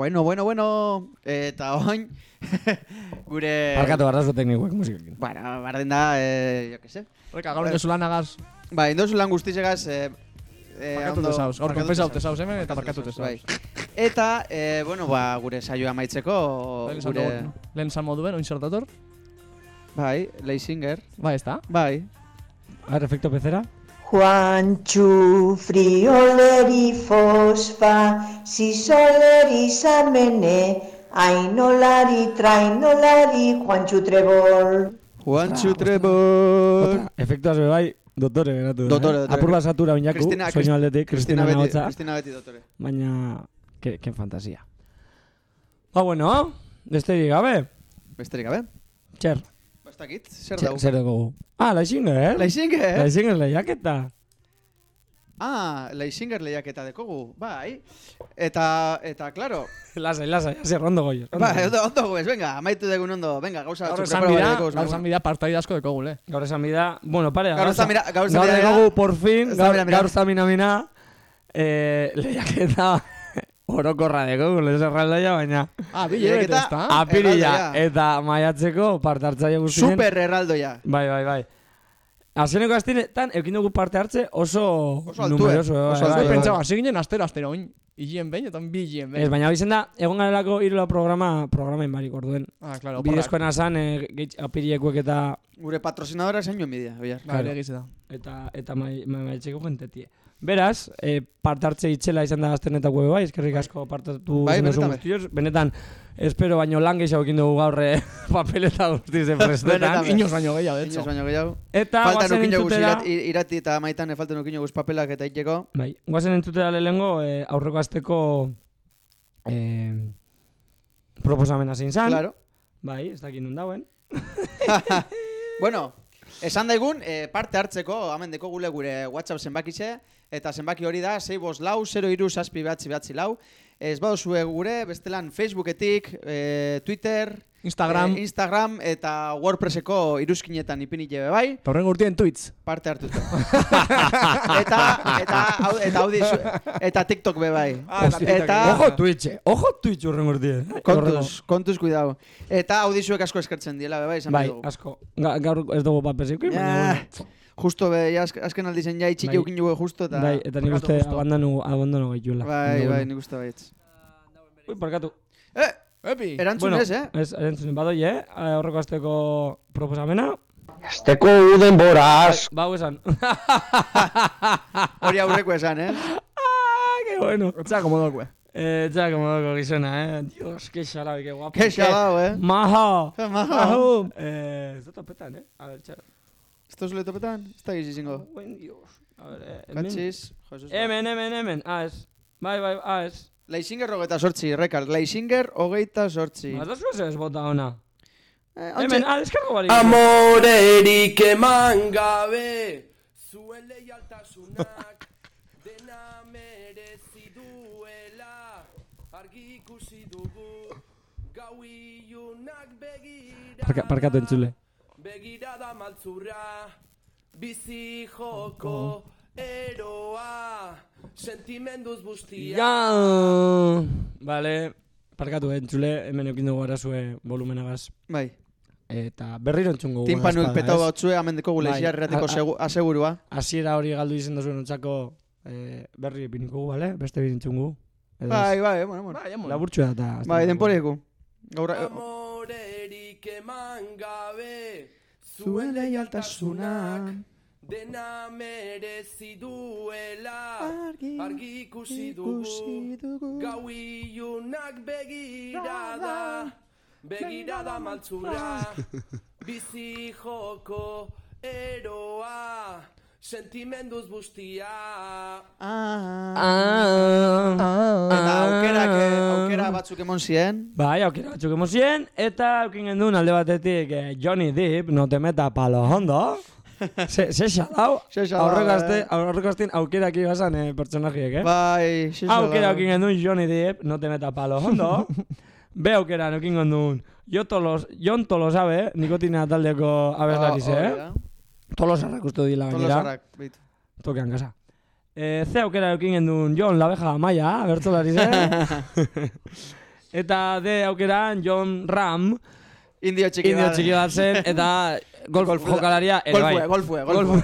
Bueno, bueno, bueno. Eta oin, gure... Barkatu arrazo teknikoak musikekin. Bueno, bardin da, eh, jo que sé. Reka, gaur indozu lanagaz. Ba, indozu lan guztizegaz... Eh, eh, Barkatu ondo- tezauz. Gaur barkatu konpesa tezauz. tezauz hemen eta barkatu tezauz, tezauz. Bai. Eta, eh, bueno, ba, gure saioa esan gure... Lehen esan moduen, oin zer dator? Bai, Leisinger. Bai, ez da? Bai. A, efecto pecera? Juanchu frioleri fosfa, sisoleri samene, ainolari trainolari, Juanchu trebol. Juanchu Trebor. Efektuaz be bai, dotore geratu. eh? Dotore, dotore. Apur bat satura Cristina- soinu aldetik, Cristina Cristina beti- Nahotza. Cristina beti dotore. Baina, que, que fantasia. Ba, bueno, besterik gabe. Besterik gabe. Txer. Bastakit, zer dago? zer dugu? Ah, Laixinger. Leisinger? Laixinger lehiaketa. Ah, Leisinger lehiaketa dekogu, bai. Eta, eta, claro. Lasai, lasai, hasi rondo goi. Ba, ondo, ondo guez, venga, amaitu dugun ondo, venga, gauza Gaur esan bida, Gaur esan bida partaida asko deko gule. Gaur esan bida, bueno, pare, Gaur esan bida- gaur esan gaur bida- dekogu, por fin, Esan gaur, bida, mira. gaur zamina mina, eh, lehiaketa orokorra dekogu, lehen zerraldaia, baina Ah, bi hilabete ez da? apirila eta maiatzeko parte hartzaile guztien. Super erraldoia. Bai, bai, bai. Azeneko astinetan, eukin dugu parte hartze oso, Oso altue, numeroso. oso bai, altue. bai, bai. Pentsaba, hasi ginen astero, astero, oin. Igien behin, eta bi igien behin. Ez, baina bizen da, egon garelako irula programa, programain barik orduen. Ah, claro, Bidezkoena zan, e, geitz, apiriekuek eta... Gure patrocinadora zein joan bidia, oiar. Bai, ere egiz da. Eta, eta mai, mai, maitxeko jentetie. Beraz, e, parte hartze itxela izan da aztenetako bai, eskerrik asko parte hartu Bai, benetan. guztioz. Benetan, espero baino lan gehiago ekin dugu gaur eh, papeleta guztiz de prestetan. Benetan, Inoz baino gehiago, de hecho. Inoz baino gehiago. Eta faltan guazen entzutera... irati, irati eta maitan, faltan ukin joguz papelak eta iteko. Bai, guazen entzutera lehengo, eh, aurreko azteko eh, proposamena zein zan. Claro. Bai, ez dakit nun dauen. Bueno, esan daigun, eh, parte hartzeko, hemen deko gule gure WhatsApp zenbakitxe, eta zenbaki hori da, 6 bost lau, 0 iru, saspi behatzi behatzi lau. Ez baduzue gure, bestelan Facebooketik, eh, Twitter, Instagram. eh, Instagram eta Wordpresseko iruzkinetan ipini jebe bai. Eta horren gurtien tweets. Parte hartuta. eta, eta, hau, eta, audizu, eta TikTok be bai. eta, Ojo Twitch, eh, ojo Twitch urren gurtie. kontuz, kontuz kuidau. Eta audizuek asko eskertzen diela be bai, esan Bai, asko. Ga, gaur ez dugu papesik, baina Ja, bueno. Justo be, ja, azk- azken aldizen ja itxik Bai. eukin jugu justo eta... Bai, eta nik uste abandonu, abandono gaituela. Bai, bai, nik uste baitz. Ui, parkatu. Eh, Epi! erantzun bueno, ez, eh? Ez, erantzun badoi, eh? Horreko azteko proposamena. Azteko uden boraz. Bau esan. Hori aurreko esan, eh? ah, que bueno. Otza, komodokue. Eh, txak, modoko gizona, eh? Dios, que xalao, que guapo. Que xalao, eh? Majo. Majo. Eh, ez dut apetan, eh? A ver, txak. Esto zule topetan? Ez da gizi zingo. Buen Dios. A ver, eh, hemen. Katxiz. Jesus. Hemen, hemen, hemen. Ah, ez. Bai, bai, ah, ez. Leisinger hogeita sortzi, rekal. Leisinger hogeita sortzi. Ba, da zuen ez bota ona. Eh, Hemen, ah, deskargo bari. Amorerik eman gabe Zuen leialtasunak Dena merezi duela Argi ikusi dugu Gau ilunak begira Parka, parkatu entzule. Begirada maltzurra Bizi joko Eroa Sentimenduz bustia Ja. Vale. Parkatu entzule, hemen eukin dugu arazue volumenagaz. Bai. Eta berriro entzungo gugu. Timpanuek petau batzue, hemen deko gule Bai, segu- asegurua. Hasiera hori galdu izen duzuen ontzako eh, berri epiniko gu, bale? Beste bin entzungu. Bai, bai, bueno, bueno. Bai. Laburtxua eta... Bai, denporeku. Gaur, eh, Amorerik eman gabe Zuen leialtasunak Dena merezi duela. Argi ikusi dugu. Gau ilunak begirada. Begirada. Maltzura Bizi joko Eroa Sentimenduz bustia Eta aukerak, eh, aukera batzuk emon zien. Bai, aukera batzuk emozien, eta eukin gendun alde batetik eh, Johnny Depp, no te meta palo hondo. Se, se xalau, Se xalau, aurreko eh. astean aukerak ibazan eh, pertsonajiek, eh? Bai, xe Aukera eukin gendun Johnny Depp, no te meta palo hondo. Be aukera eukin gendun, jo tolos, Jon Tolosabe, nikotina taldeko abeslariz, Oh, eh? hori da. Tolosarrak uste dila gainera. Tolosarrak, bit. Tokean gasa. E, ze aukera eukin gendun Jon Labeja Maia, bertzolariz, eh? Eta D aukeran John Ram. Indio txiki Indio txiki bat zen, eta golf, Golfue, jokalaria ere bai. golfue, golfue, golfue.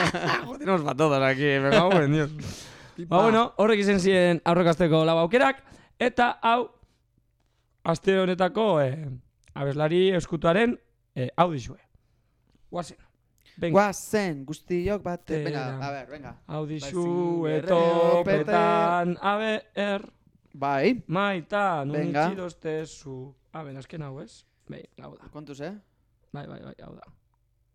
Tenemos pa todos aquí, me cago en Dios. ba, bueno, horrek izen ziren aurrekasteko lau aukerak, eta hau, aste honetako eh, abeslari eskutuaren eh, hau dizue. Guazen. Venga. Guazen, guztiok bate. Tera. Venga, a ver, venga. Hau dizue topetan, a ber, Bai. maita, Venga. nunitxidoztezu. A ber, azken hau ez? Bai, hau da. Kontuz, eh? Bai, bai, bai, hau da.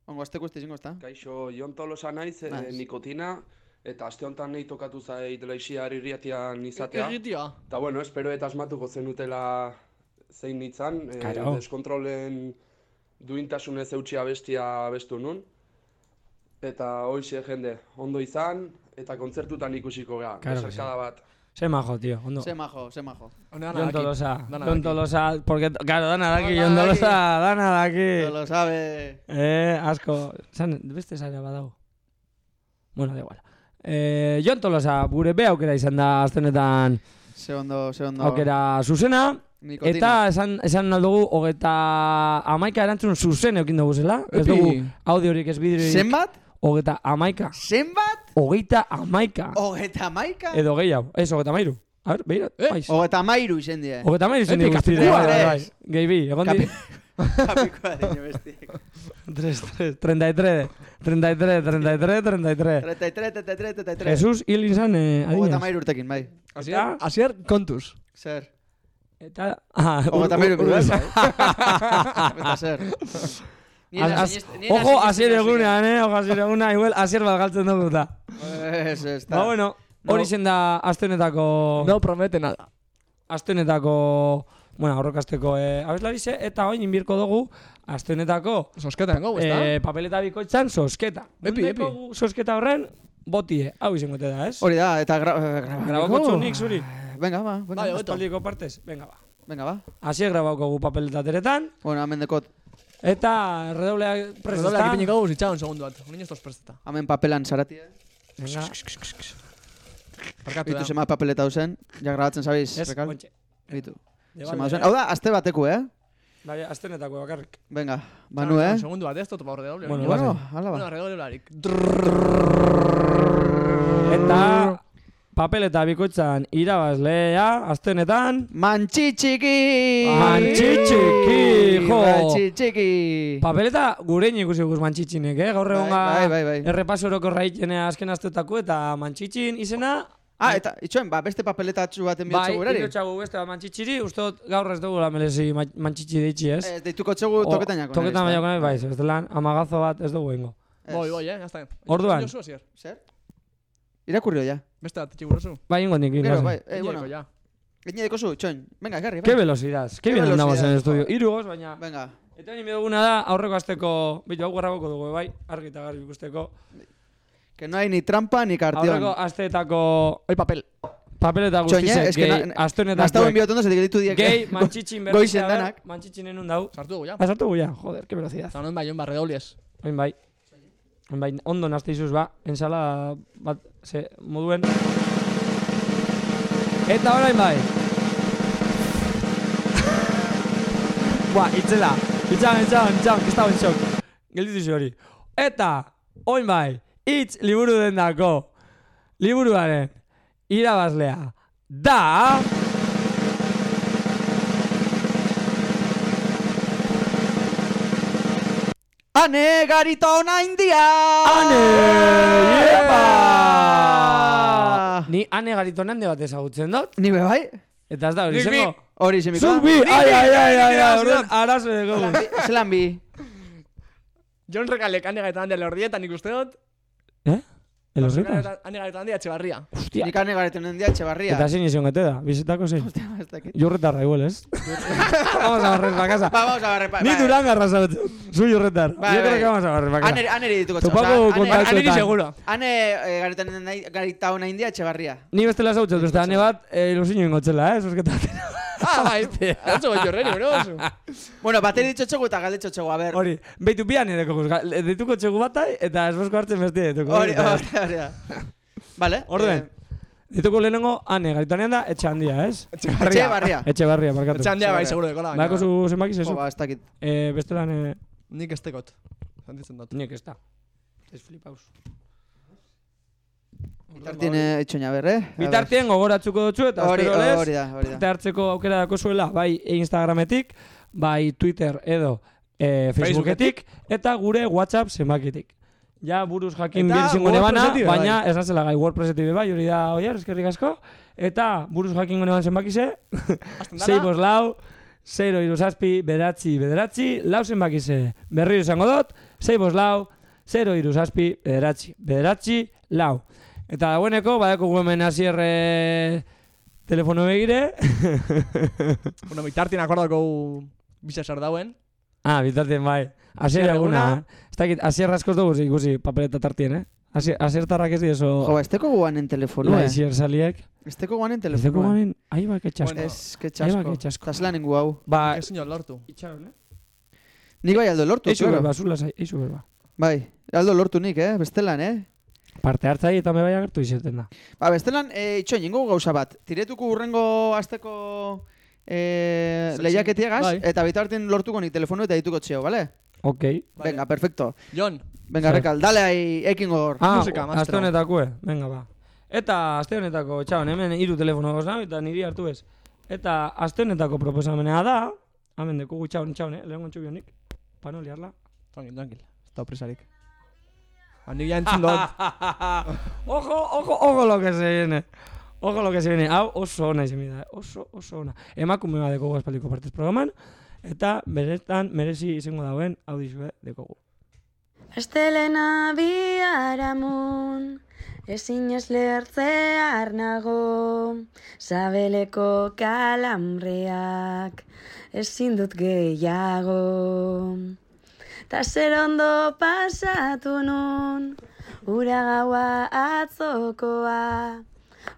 Ongo, azte guzti zingo, ezta? Kaixo, Jon Tolosa naiz, eh, nikotina, eta aste honetan nahi tokatu zait leixia irriatian izatea. Irritia? Eta bueno, espero eta asmatuko zenutela zein nitzan, eh, deskontrolen duintasunez eutxia bestia bestu nun. Eta hoxe jende, ondo izan, eta kontzertutan ikusiko gara, Claro besarkada bat. Se majo, tío, ondo. Se majo, se majo. Jon Tolosa, Jon. Tolosa, porque, claro, dana daki, Jon. Tolosa, dana daki. Lo sabe. Eh, asko, zan, beste zara badago. Bueno, da igual. Eh, Jon Tolosa, gure be aukera izan da aztenetan Se ondo, se ondo. aukera zuzena. Nikotina. Eta esan, esan aldugu, hogeta amaika erantzun zuzen eukin dugu zela. Ez dugu audiorik ez bideorik. Zenbat? Hogeta amaika. Zenbat? Hogeita amaika. Hogeta maika? Edo gehiago. Ez, hogeta mairu. A ver, behirat. Eh? Maiz. Hogeta mairu izen die. Hogeta mairu zen Epi, dugu guztire. kapikua, Bai, bai, bai. tres. Gehi bi, egon di. Kapikoa dine bestiek. 3, 3, 33, 33, 33, 33. 33, 33, 33. Jesus hil izan eh, adinez. mairu urtekin, bai. Asier, asier, kontuz. Zer. Eta... Ah, Hogeta ur- mairu ur- bil, ur- bai. Eta zer. Az- az- Ojo, hasi egunean, eh? Ojo, asier egunean, igual, asier bat galtzen dugu eta. Ez, ez, da. Ba, bueno, hori zen da astenetako... No promete nada. Astenetako... Bueno, aurrokasteko eh, abeslari ze, eta oin inbirko dugu astenetako Sosketan gau, ezta? eh, papeleta bikoitzan sosketa. Epi, epi. sosketa horren botie, hau izango da, ez? Hori da, eta gra eh, grabatuko. Grabako txunik zuri. Venga, ba, venga. Hobeto. Aspaldiko partez, venga ba. Venga, ba. Hasi grabauko gu papeleta teretan, Bueno, hemen dekot. Eta redoblea prest Redoble ezta? aquí gau, zitxa un segundo bat. Uniño estos presteta. Hemen papelan sarati, eh? Venga, Parkatu Bitu da. zema papeleta duzen, ja grabatzen zabiz, ez, rekal? ontxe. Bitu. De Zema balde, duzen. eh? Hau da, azte bateku, eh? Bai, astenetako bakarrik. Venga, banu, eh? segundo bat, esto topa redoble. Bueno, Bueno. Bueno, hala bueno, ba. redoble barik. Eta papeleta bikoitzan irabazlea, astenetan... Mantxitxiki! Mantxitxiki, jo! Mantxitxiki! Papeleta gurein ikusi guz mantxitxinek, eh? Gaur egon Bai, bai, bai. errepaso oroko raitene azken astetako eta mantxitxin izena... Ah, eta, itxoen, ba, beste papeletatxu baten Bai, bihotzu gurari? ikotxagu beste bat mantxitxiri, uste gaur ez dugu melezi ma- mantxitxi deitxi, ez? Ez, deituko txegu O- toketainako. Toketan nahi, bai, ez lan, amagazo bat ez dugu ingo. Boi, boi, eh, ya está. Orduan. Zer? Irakurrio, ja. Beste bat, txigurosu. Bai, ingo nik Gero, ingo. bai, eh, bueno. ya. Gine deko zu, txoin. Venga, Qué bai. velocidad, qué Qué bien andamos en velocidad, el estudio. joder. Irugoz, baina... Venga. Eta nimi duguna da, aurreko asteko, bitu hau graboko dugu, bai, argi eta garbi ikusteko. Que no hay ni trampa ni cartión. Aurreko asteetako Hoy papel. papeleta Txoin, guztize, eh? Ez que gehi, aste Nastau honetakoek. enbiotu ondo, zetik ditu diek. Gehi, mantxitxin Goizen berrizea, danak. mantxitxin enun dau. Sartu dugu, ja. Ah, sartu gu ja, joder, qué velocidad. Eta honen bai, hon ba, redobliez. Oin bai. Oin bai, ondo nazte izuz ba, ensala bat, ze, moduen. Eta orain bai. Buah, itzela. Itxan, itxan, itxan, que estaba en shock. Gelditu hori. Eta, oin bai, itz liburu dendako, liburuaren irabazlea da... Ane garitona india! Ane! Epa! Ni ane garito nande bat ezagutzen dut. Ni be bai? Eta ez da hori zengo. Hori zemikoa. Zuk bi! Ai, ai, ai, ai, ai, arazo dugu. Zelan bi. Jon Rekalek ane gaetan handia lehordietan ikuste dut. Eh? Elos ripas? Ane gaetan handia etxebarria. Hostia. Nik ane gareten hendia etxebarria. Eta zein izan gete da, bizetako zein. Hostia, ez dakit. Jorretarra igual, ez? vamos a barrer pa casa. Ba, vamos a barrer pa- Ni. Durán garrasaut. Zu jorretar. Bai, Yo creo que vamos a barrer pa casa. Ane, ane dituko Topako kontaktuetan. Ane ni seguro. Ane eh, gareten hendia- garitaona india etxebarria. Ni bestela beste ane bat, eh, ilusinio ingotzela, eh? Zosketa. Ah, bai. Atzo bai jorreni, bro. Bueno, bateri ditxo txegu eta galdetxo txegu, a ber. Hori, beitu bian edeko guz, dituko txegu batai, eta esbosko hartzen beste dituko. Hori, hori, hori. Vale. Orden. eh, Dituko lehenengo, ane, garitanean da, etxe handia, ez? Etxe barria. Etxe barria, barkatu. Etxe handia bai, seguro dekola. Baiko zu zenbaki zezu? Jo, ba, ez dakit. Eh, bestelan, eh, Nik ez tekot. Sentitzen dut. nik ez da. Ez flipaus. Bitartien eh, itxoina ber, eh? Bitartien gogoratzuko dutzu eta Hori- hori da, hori da. hartzeko aukera dako zuela, bai Instagrametik, bai Twitter edo eh, Facebooketik, eta gure WhatsApp zenbakitik. Ja buruz jakin Eta bir zingo nebana, baina bai. ez nazela gai WordPressetik bai, hori da oiar, eskerrik asko. Eta buruz jakin neban zenbakize, sei bos lau, zero iruzazpi, bederatzi, bederatzi, lau zenbakize. Berriro izango dut, sei bos lau, zero iruzazpi, bederatzi, bederatzi, lau. Eta dagoeneko, badako hemen hasierre telefono begire. Bueno, bitartien akordako bisa sar dauen. ah, bitartien bai. Asier eguna. Ez dakit, asier askoz dugu ikusi papeleta tartien, eh? Asiertarrak ez diezo... Jo, ba, esteko guanen telefono, Bai, eh? asier saliek. Esteko guanen Esteko telefono. guanen, ahi bak etxasko. Bueno, ez, que Ahi txasko. bak etxasko. Ta zelan ingu hau. Ba, Ez señor lortu. itxaron, eh? Nik bai aldo lortu, Eizu claro. berba, zula eizu berba. Bai, aldo lortu nik, eh? Bestelan, eh? Parte hartzai eta me bai agertu izaten da. Ba, bestelan, e, itxoin, ingo gauza bat. Tiretuko urrengo asteko e, Sexy. lehiaketiagaz, Bai. eta bitartin lortuko nik telefonu eta dituko txeo, bale? Ok. Venga, perfecto. Jon. Venga, rekal, dale ahí, ekin gogor. Ah, Musika, aste honetako, eh? Venga, ba. Eta aste honetako, txaban, hemen hiru telefono gozna, eta niri hartu ez. Eta aste honetako proposamenea da, hemen dekugu txaban, txaban, eh? Lehen gontxu bionik. Pano liarla. Tranquil, tranquil. Ez da presarik. Handik ja entzun dut. ojo, ojo, ojo lo que se viene. Ojo lo que se viene. Hau oso ona izan da, eh? oso, oso ona. Emakume bat dekogu espaliko partez programan, eta beretan merezi izango dauen audizue dekogu. Estelena biharamun, ezin ez lehertzear nago, sabeleko kalambreak, ezin dut gehiago. Ta zer ondo pasatu nun, ura gaua atzokoa,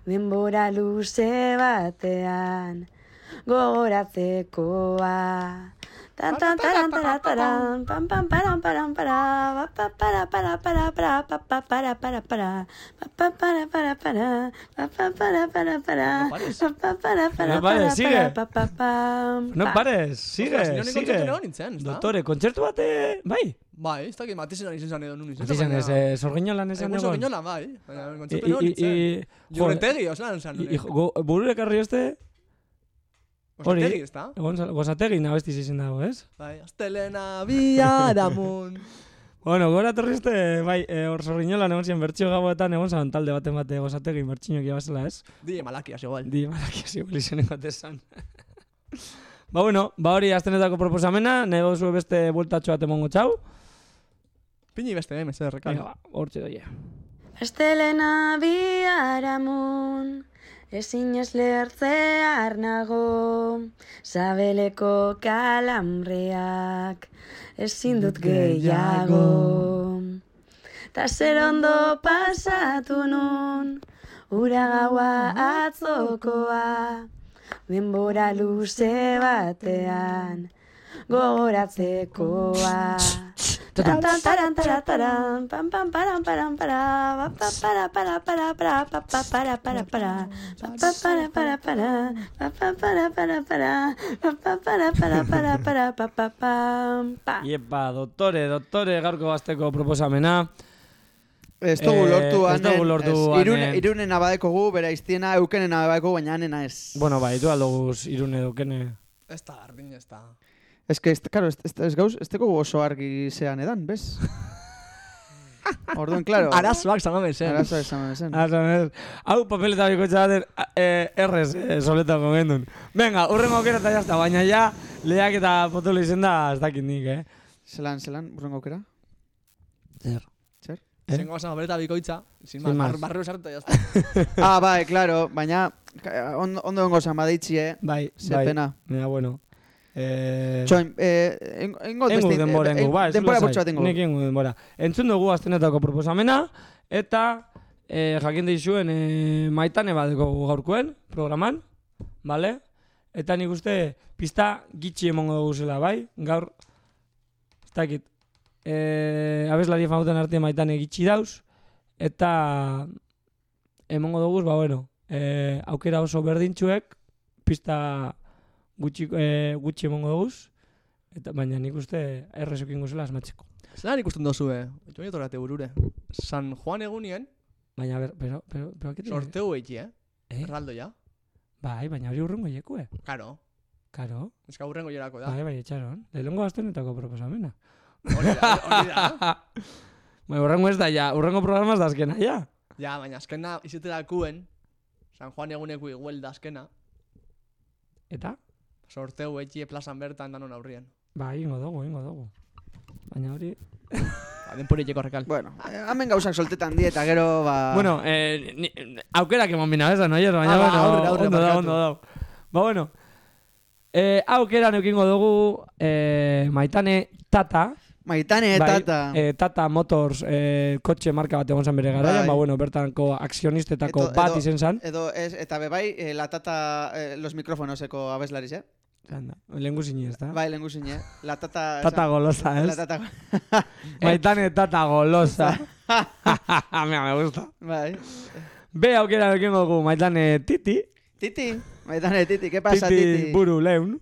denbora luze batean, gogoratzekoa. Tan tan taran taran taran, pam pam param param para, pa pa para para para para pa pa para para para, pa pa para para para, pa pa para para para, pa pa para para No pares, para sigue. para, pa pa pam. No pa. pares, sigue, sigue. Doktore, kontzertu bate, bai? Bai, ez dakit matizenan izan zan edo nun izan. Izan ez, sorginolan esan Egun egon. sorginolan, bai. Kontzertu i- egon nintzen. i- jo, Jurretegi, oslan zan. I- i- go- Burure karri este, Gozategi, ez da? Gozategi nabestiz izan dago, ez? Bai, astelena biharamun. Bueno, gora torrizte, bai, e, hor sorginolan egon ziren bertxio gauetan egon zan talde baten bate gozategi bertxinok ibazela, ez? Die malakias igual. Di malakias igual izan egotezan. ba, bueno, ba hori aztenetako proposamena, nahi gozu beste bueltatxo bat emongo txau. Pini beste, eh, mesedez, rekal. Venga, ba, hortxe doia. Estelena biharamun, ezin ez lehertzear nago, sabeleko kalambreak, ezin dut gehiago. Ta zer ondo pasatu nun, ura gaua atzokoa, denbora luze batean, gogoratzekoa. Iepa, doktore, doktore, gaurko gazteko proposamena. Ez dugu Eh, lortu ez dugu anen, lortu ez, irune, anen. irunen abadekogu, bera iztiena, eukenen abadekogu, baina anena ez. Bueno, bai, du aldoguz irune dukene. Ez da, gardin, ez da. Ez que, claro, ez, ez, ez gauz, ez teko oso argi zean edan, bez? Orduan, claro. Arazoak zaname zen. Arazoak zaname zen. Azan, hau papeleta biko txabaten, eh, errez, eh, soletako gendun. Venga, urrengo aukera eta jazta, baina ja, lehiak eta potolo izen da, ez dakit nik, eh? Zelan, zelan, urrengo aukera? Zer. Zer? Eh? Zengo basan papeleta bikoitza, sin Sin más, más. bar- barrio sartu jazta. ah, bai, claro, baina ka- ondo, ondo ongo zan badaitzi, eh? Bai, Ze bai. pena. Mira, bueno. Eh, Txoin, eh, engo, engo, Engu beste- denbora, eh, engu, ba, ez denbora bortxo bat engo. Nik engu denbora. Entzun dugu aztenetako proposamena, eta eh, jakin deizuen eh, maitane dugu gaurkoen, programan, bale? Eta nik uste pista gitxi emongo dugu zela, bai? Gaur, ez dakit, eh, abeslari famoten arte maitane gitxi dauz, eta emongo dugu, ba, bueno, e, aukera oso berdintxuek, pista gutxi, e, gutxi emongo duguz, eta baina nik uste errezukin guzela asmatzeko. Zeran ikusten dozu, eh? Joan etorate burure. San Juan egunien, Baina, ber, pero, pero, pero, pero, sorteu eiti, eh? Eh? Erraldo ja. Bai, baina hori urrengo iekue. Karo. Karo. Ez ka urrengo jerako da. Bai, bai, etxaron. Lehenengo astenetako proposamena. Hori da, hori da. Bai, urrengo ez da, ja, urrengo programa da azkena, ja. Ja, baina azkena izuterakuen, San Juan eguneko iguel da azkena, Eta? Sorteu etxie plazan bertan danon aurrien. Bai, ingo dugu, ingo dugu. Baina hori... Ba, denpori etxeko rekal. Bueno, eh, hemen gauzak soltetan die eta gero, ba... Bueno, eh, ni, aukerak emon bina bezan, oier, baina, Ah, ba, bueno, aurrera, aurrera, ondo da, ondo da. Ba, bueno, eh, aukera neukingo dugu, eh, maitane tata, Maitane bai, tata. eh, Tata Motors eh, kotxe marka bat egon zen bere garaian, Bai. ba, bueno, bertanko akzionistetako bat izen zan. Edo, ez, eta bebai, eh, la tata, eh, los mikrofonoseko abeslariz, eh? Anda, lehengu zini ez da. Bai, lengu zine, eh? La tata... Tata golosa, ez? La tata... Maitane tata golosa. Mira, me gusta. Bai. Be aukera neukingo dugu, maitane titi. Titi, Maitane Titi, ¿qué pasa, titi? Titi? buru leun.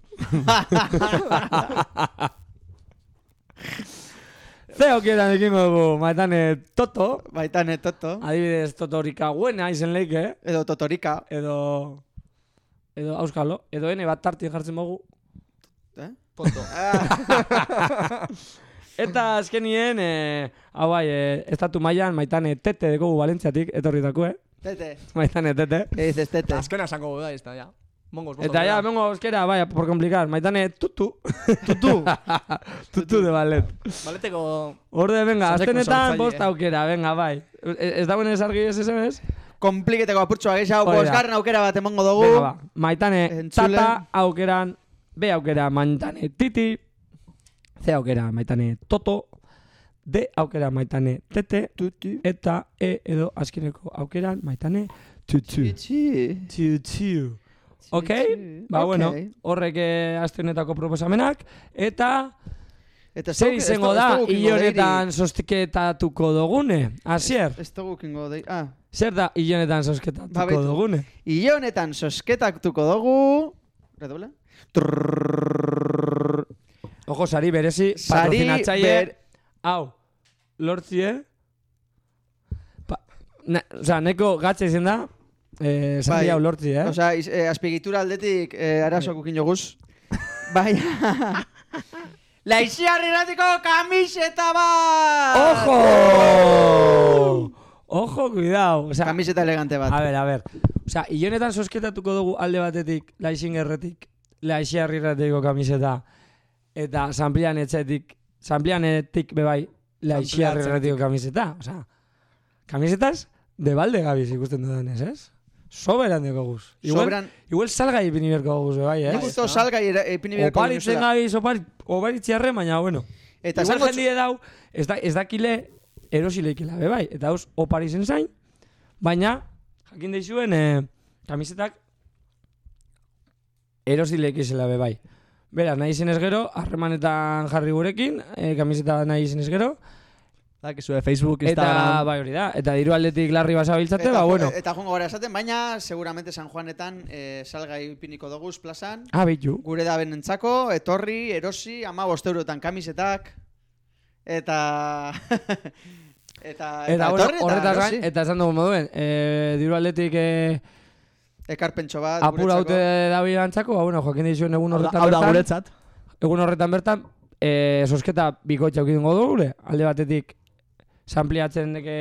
Ze aukera neukingo dugu, maitane toto. Maitane toto. Adibidez, totorika buena izen leike. Edo totorika. Edo... Edo auskalo. Edo ene bat tarti jartzen mogu. Eh? Poto. Eta azkenien, eh, hau bai, eh, estatu mailan maitane tete dekogu Valentziatik, etorritako, eh? Tete. Maitane tete. ¿Qué dices, Tete? Azkena esango da, ez da, ja. Mongos, Eta ya, vengo euskera, vaya, por complicar, maitane tutu. tutu. tutu de ballet. Baleteko... Orde, venga, aztenetan bost aukera, venga, bai. Ez ez dagoen esargi ez SMS? Kompliketeko apurtxoa gehiago, bosgarren aukera bat emongo dugu. Venga, ba. Maitane Entzule. tata aukeran, B aukera maitane titi, C aukera maitane toto, D aukera maitane tete, eta E edo azkeneko aukeran maitane tutu. Tutu. Ok? Ba, Ok. bueno, horrek eh, aste honetako proposamenak, eta... Eta Zer ez izango ez da, hilonetan sostiketatuko dugune? Asier? Ez dugu kingo dei... Ah. Zer da hilonetan sosketatuko Ba, beitu. dugune? Ile honetan sosketatuko dugu... Redoble? Ojo, sari berezi, Sari patrocinatzaile... ber- Hau, lortzie... Pa, na, oza, neko gatza izen da, eh, sari hau lortzi, eh? Osea, iz- eh, azpigitura aldetik eh, arazoak ukin joguz. Baina... Laixiarriratiko kamiseta bat! ¡Ojo! Ojo, cuidado. O sea, Kamiseta elegante bat. A ver, a ver. O sea, hilonetan sosketatuko dugu alde batetik, laixin erretik, laixiarriratiko kamiseta, eta sanplian etxetik, sanplianetik bebai, laixiarriratiko kamiseta. O sea, kamisetas de balde gabiz ikusten dudanez, ez? Soberan deko guz. Igual, Sobran- igual salgai ipini berko guz, bebai, eh? Nik salgai era- ipini beharko Oparitzen ginuzela. gabiz, opari, oparitziarre, baina, bueno. Eta Igual esango jendie dau, ez, da, ez dakile erosileikela, be bai. Eta hauz, oparizen zain, baina, jakin deixuen, eh, kamisetak erosileikizela be bai. Beraz, nahi izenez gero, harremanetan jarri gurekin, eh, kamiseta nahi izenez gero, Da, que zure Facebook, eta Instagram... bai hori da, eta diru aldetik larri basabiltzate, Eta, ba, bueno. eta jongo gara esaten, baina seguramente San Juanetan eh, salgai ipiniko dugu plazan. Ah, bitu. Gure da benentzako, etorri, erosi, ama eurotan kamisetak. Eta... eta, Eta, bueno, horretaz erosi. gain, eta esan dugu moduen, eh, diru aldetik eh, Ekarpentxo bat, apura haute dabil antzako, ba, bueno, joakin dizuen egun horretan hau da bertan. guretzat. Egun horretan bertan, eh, sosketa bikoitza ukidungo dugu, alde batetik, sampliatzen deke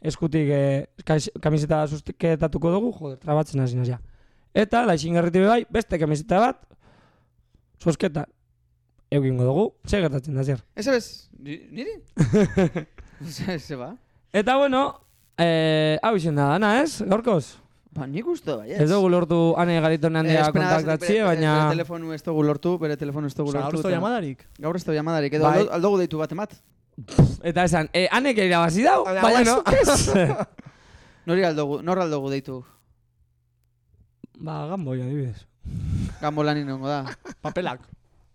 eskutik kais- kamiseta sosketatuko dugu, joder, trabatzen hasi nazia. Eta, laixin gerriti bai, beste kamiseta bat, sosketa, eukingo dugu, ze gertatzen da zer. Ese bez, ni- niri? Ze ze ba. Eta, bueno, eh, hau izen da dana, ez, gaurkoz? Ba, nik uste bai, Ez dugu lortu ane garito handia Eh, espera, kontaktatzi, bere- baina... Bere telefonu ez dugu lortu, bere telefonu ez dugu lortu. gaur ez du eta- llamadarik? Gaur ez du llamadarik, edo Bai. aldogu deitu bat emat. Eta esan, eh, anek irabazi dau, Baina, ez. Nori aldogu, nor aldogu deitu. ba, gamboi, adibidez. Gambo lan inongo da. Papelak.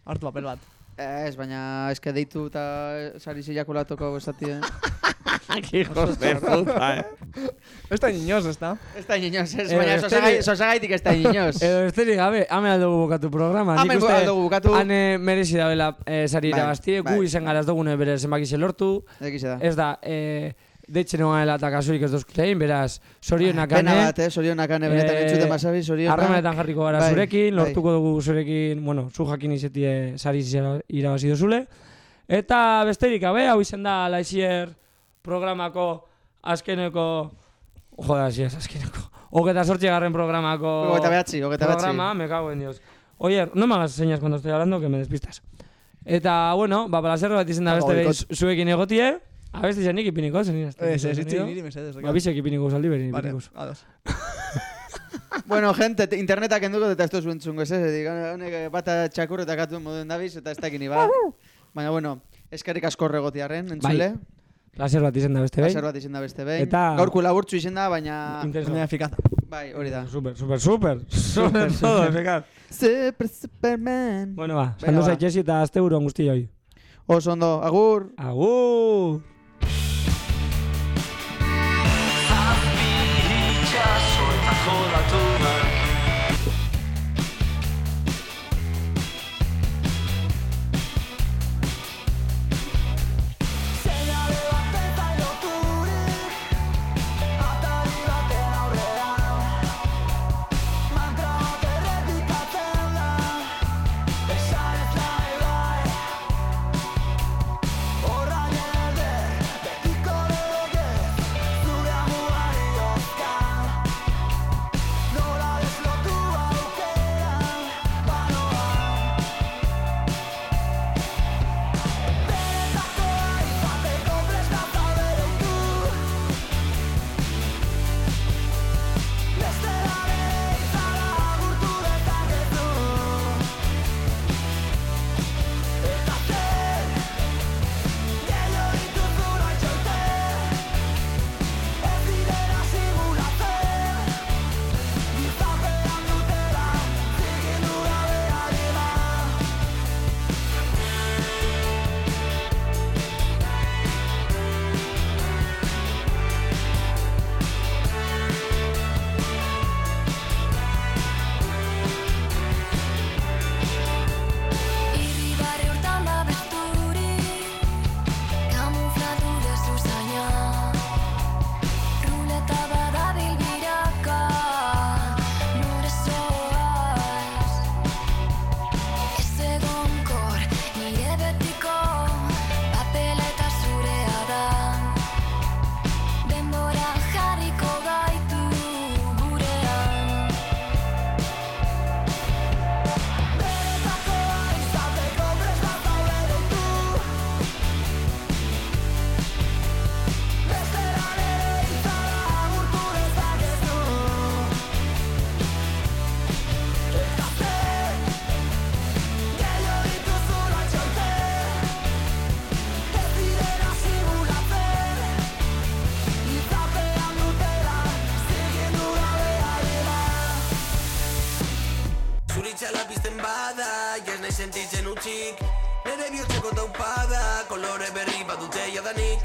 Hartu papel bat. Ez, baina eske deitu eta sari zilakolatoko besati, eh? Qué hijos de puta, eh. Ez da inoz, ez da? Ez da inoz, ez, baina sosagaitik ez da inoz. Edo besterik gabe, hame aldugu bukatu programa. Hame Nik uste aldugu bukatu. Hane merezi da bela eh, sari Bai, irabaztie, gu bai. izen gara ez dugune bere zenbakize lortu. Ez da, eh, deitzen egon gela eta kasurik ez dozkutein, beraz, sorionak Pena ane. bat, eh, sorionak ane, benetan entzuten basabi, sorionak. Harremanetan jarriko gara Bai, zurekin, bai. lortuko dugu zurekin, bueno, zu jakin izetie sari irabazi duzule. Eta besterik gabe, hau izen da Laizier programako azkeneko, joda, si ez azkeneko, hogeta sortzi garren programako Hogeita behatzi, hogeita behatzi. programa, me cago en Dios. Oye, no me hagas señas cuando estoy hablando, que me despistas. Eta, bueno, ba, placer bat izen da beste bikot. zuekin egotie. Abesti zenik ipiniko, zen Ez, ez, itzi niri mesedez, Ba, bisek ipiniko zaldi beri Vale, ipiniko. ados. Bueno, gente, te- internetak enduko eta ez tozu entzungo, ez ez, honek eh, bata txakurretak atuen moduen dabiz, eta ez dakini ba. Baina, bueno, eskerrik asko horregotiarren, entzule. Bai. Placer bat izen da beste behin. Placer bat izen da beste behin. Eta- Gaurko laburtzu izen da, baina... Baina efikaz. Bai, hori da. Super, super, super. Super todo, efikaz. Super, Superman. Bueno, ba, ba. zaitxesi eta azte buruan guzti hoi. Oso ondo, agur. Agur. Taupada, kolore berri badute jadanik.